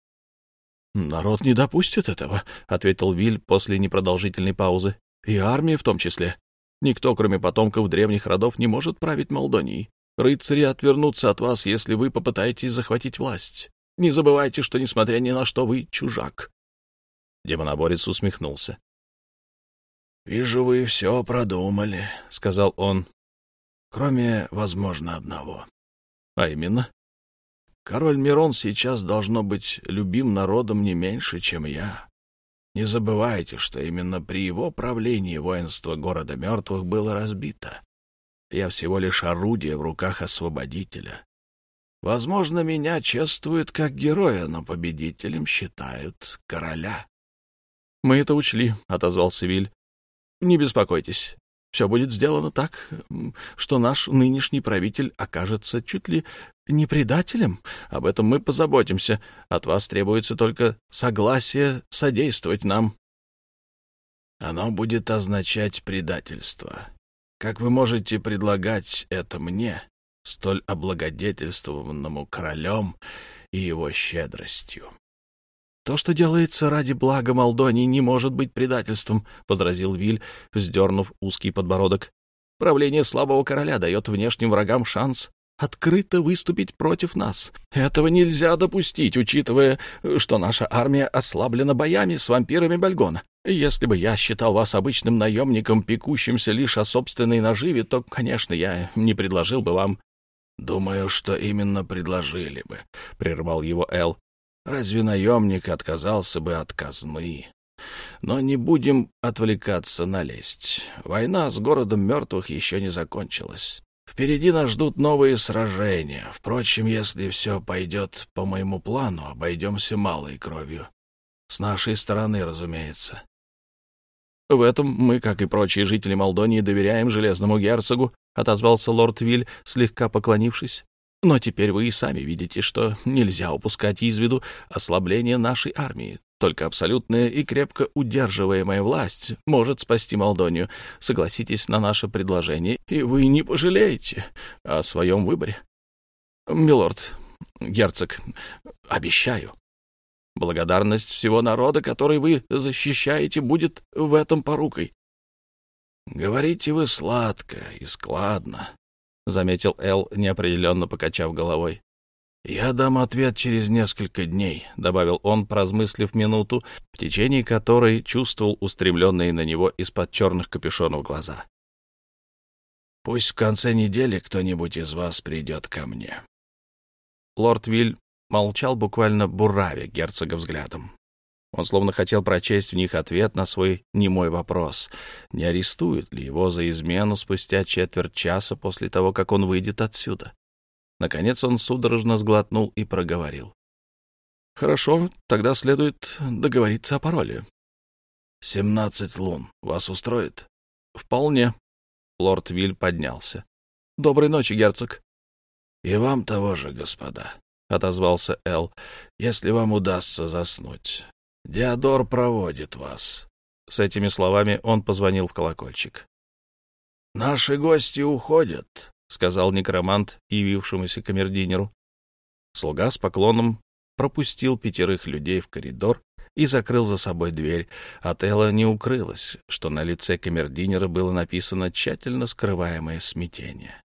Speaker 1: «Народ не допустит этого», — ответил Виль после непродолжительной паузы. «И армия в том числе. Никто, кроме потомков древних родов, не может править Молдонией. Рыцари отвернутся от вас, если вы попытаетесь захватить власть. Не забывайте, что, несмотря ни на что, вы чужак. Демоноборец усмехнулся.
Speaker 3: — Вижу, вы все продумали, — сказал он. — Кроме, возможно, одного. А именно? Король Мирон сейчас должно быть любим народом не меньше, чем я. Не забывайте, что именно при его правлении воинство города мертвых было разбито. Я всего лишь орудие в руках освободителя. Возможно, меня чествуют как героя, но победителем считают короля.
Speaker 1: — Мы это учли, — отозвался Виль. — Не беспокойтесь. Все будет сделано так, что наш нынешний правитель окажется чуть ли не предателем. Об этом мы позаботимся. От вас требуется только согласие содействовать нам.
Speaker 3: Оно будет означать предательство. Как вы можете предлагать это мне, столь облагодетельствованному королем и его щедростью?
Speaker 1: «То, что делается ради блага Молдонии, не может быть предательством», — возразил Виль, вздернув узкий подбородок. «Правление слабого короля дает внешним врагам шанс открыто выступить против нас. Этого нельзя допустить, учитывая, что наша армия ослаблена боями с вампирами Бальгона. Если бы я считал вас обычным наемником, пекущимся лишь о собственной наживе, то, конечно, я не предложил бы вам...»
Speaker 3: «Думаю, что именно предложили бы», — прервал его Эл. Разве наемник отказался бы от казны? Но не будем отвлекаться на лесть. Война с городом мертвых еще не закончилась. Впереди нас ждут новые сражения. Впрочем, если все пойдет по моему плану, обойдемся малой кровью. С нашей стороны, разумеется.
Speaker 1: В этом мы, как и прочие жители Молдонии, доверяем железному герцогу, — отозвался лорд Виль, слегка поклонившись. Но теперь вы и сами видите, что нельзя упускать из виду ослабление нашей армии. Только абсолютная и крепко удерживаемая власть может спасти Молдонию. Согласитесь на наше предложение, и вы не пожалеете о своем выборе. Милорд, герцог, обещаю. Благодарность всего народа, который вы защищаете, будет в этом порукой.
Speaker 3: — Говорите вы сладко и складно, — заметил Эл, неопределенно покачав головой. «Я дам ответ через несколько дней», — добавил он, поразмыслив минуту, в течение которой чувствовал устремленные на него из-под черных капюшонов глаза. «Пусть в конце недели кто-нибудь из вас придет ко мне».
Speaker 1: Лорд Виль молчал буквально буравя герцога взглядом. Он словно хотел прочесть в них ответ на свой немой вопрос. Не арестуют ли его за измену спустя четверть часа после того, как он выйдет отсюда? Наконец он судорожно сглотнул и проговорил. «Хорошо, тогда следует договориться о пароле».
Speaker 3: «Семнадцать лун. Вас устроит?»
Speaker 1: «Вполне». Лорд Виль поднялся. «Доброй ночи, герцог».
Speaker 3: «И вам того же, господа», — отозвался Эл, — «если вам удастся заснуть. Диодор проводит вас.
Speaker 1: С этими словами он позвонил в колокольчик.
Speaker 3: «Наши гости уходят», — сказал некромант явившемуся камердинеру.
Speaker 1: Слуга с поклоном пропустил пятерых людей в коридор и закрыл за собой дверь. От Элла не укрылось, что на лице камердинера было написано тщательно скрываемое смятение.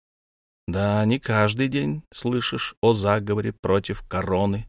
Speaker 1: Да, не каждый день слышишь о заговоре против короны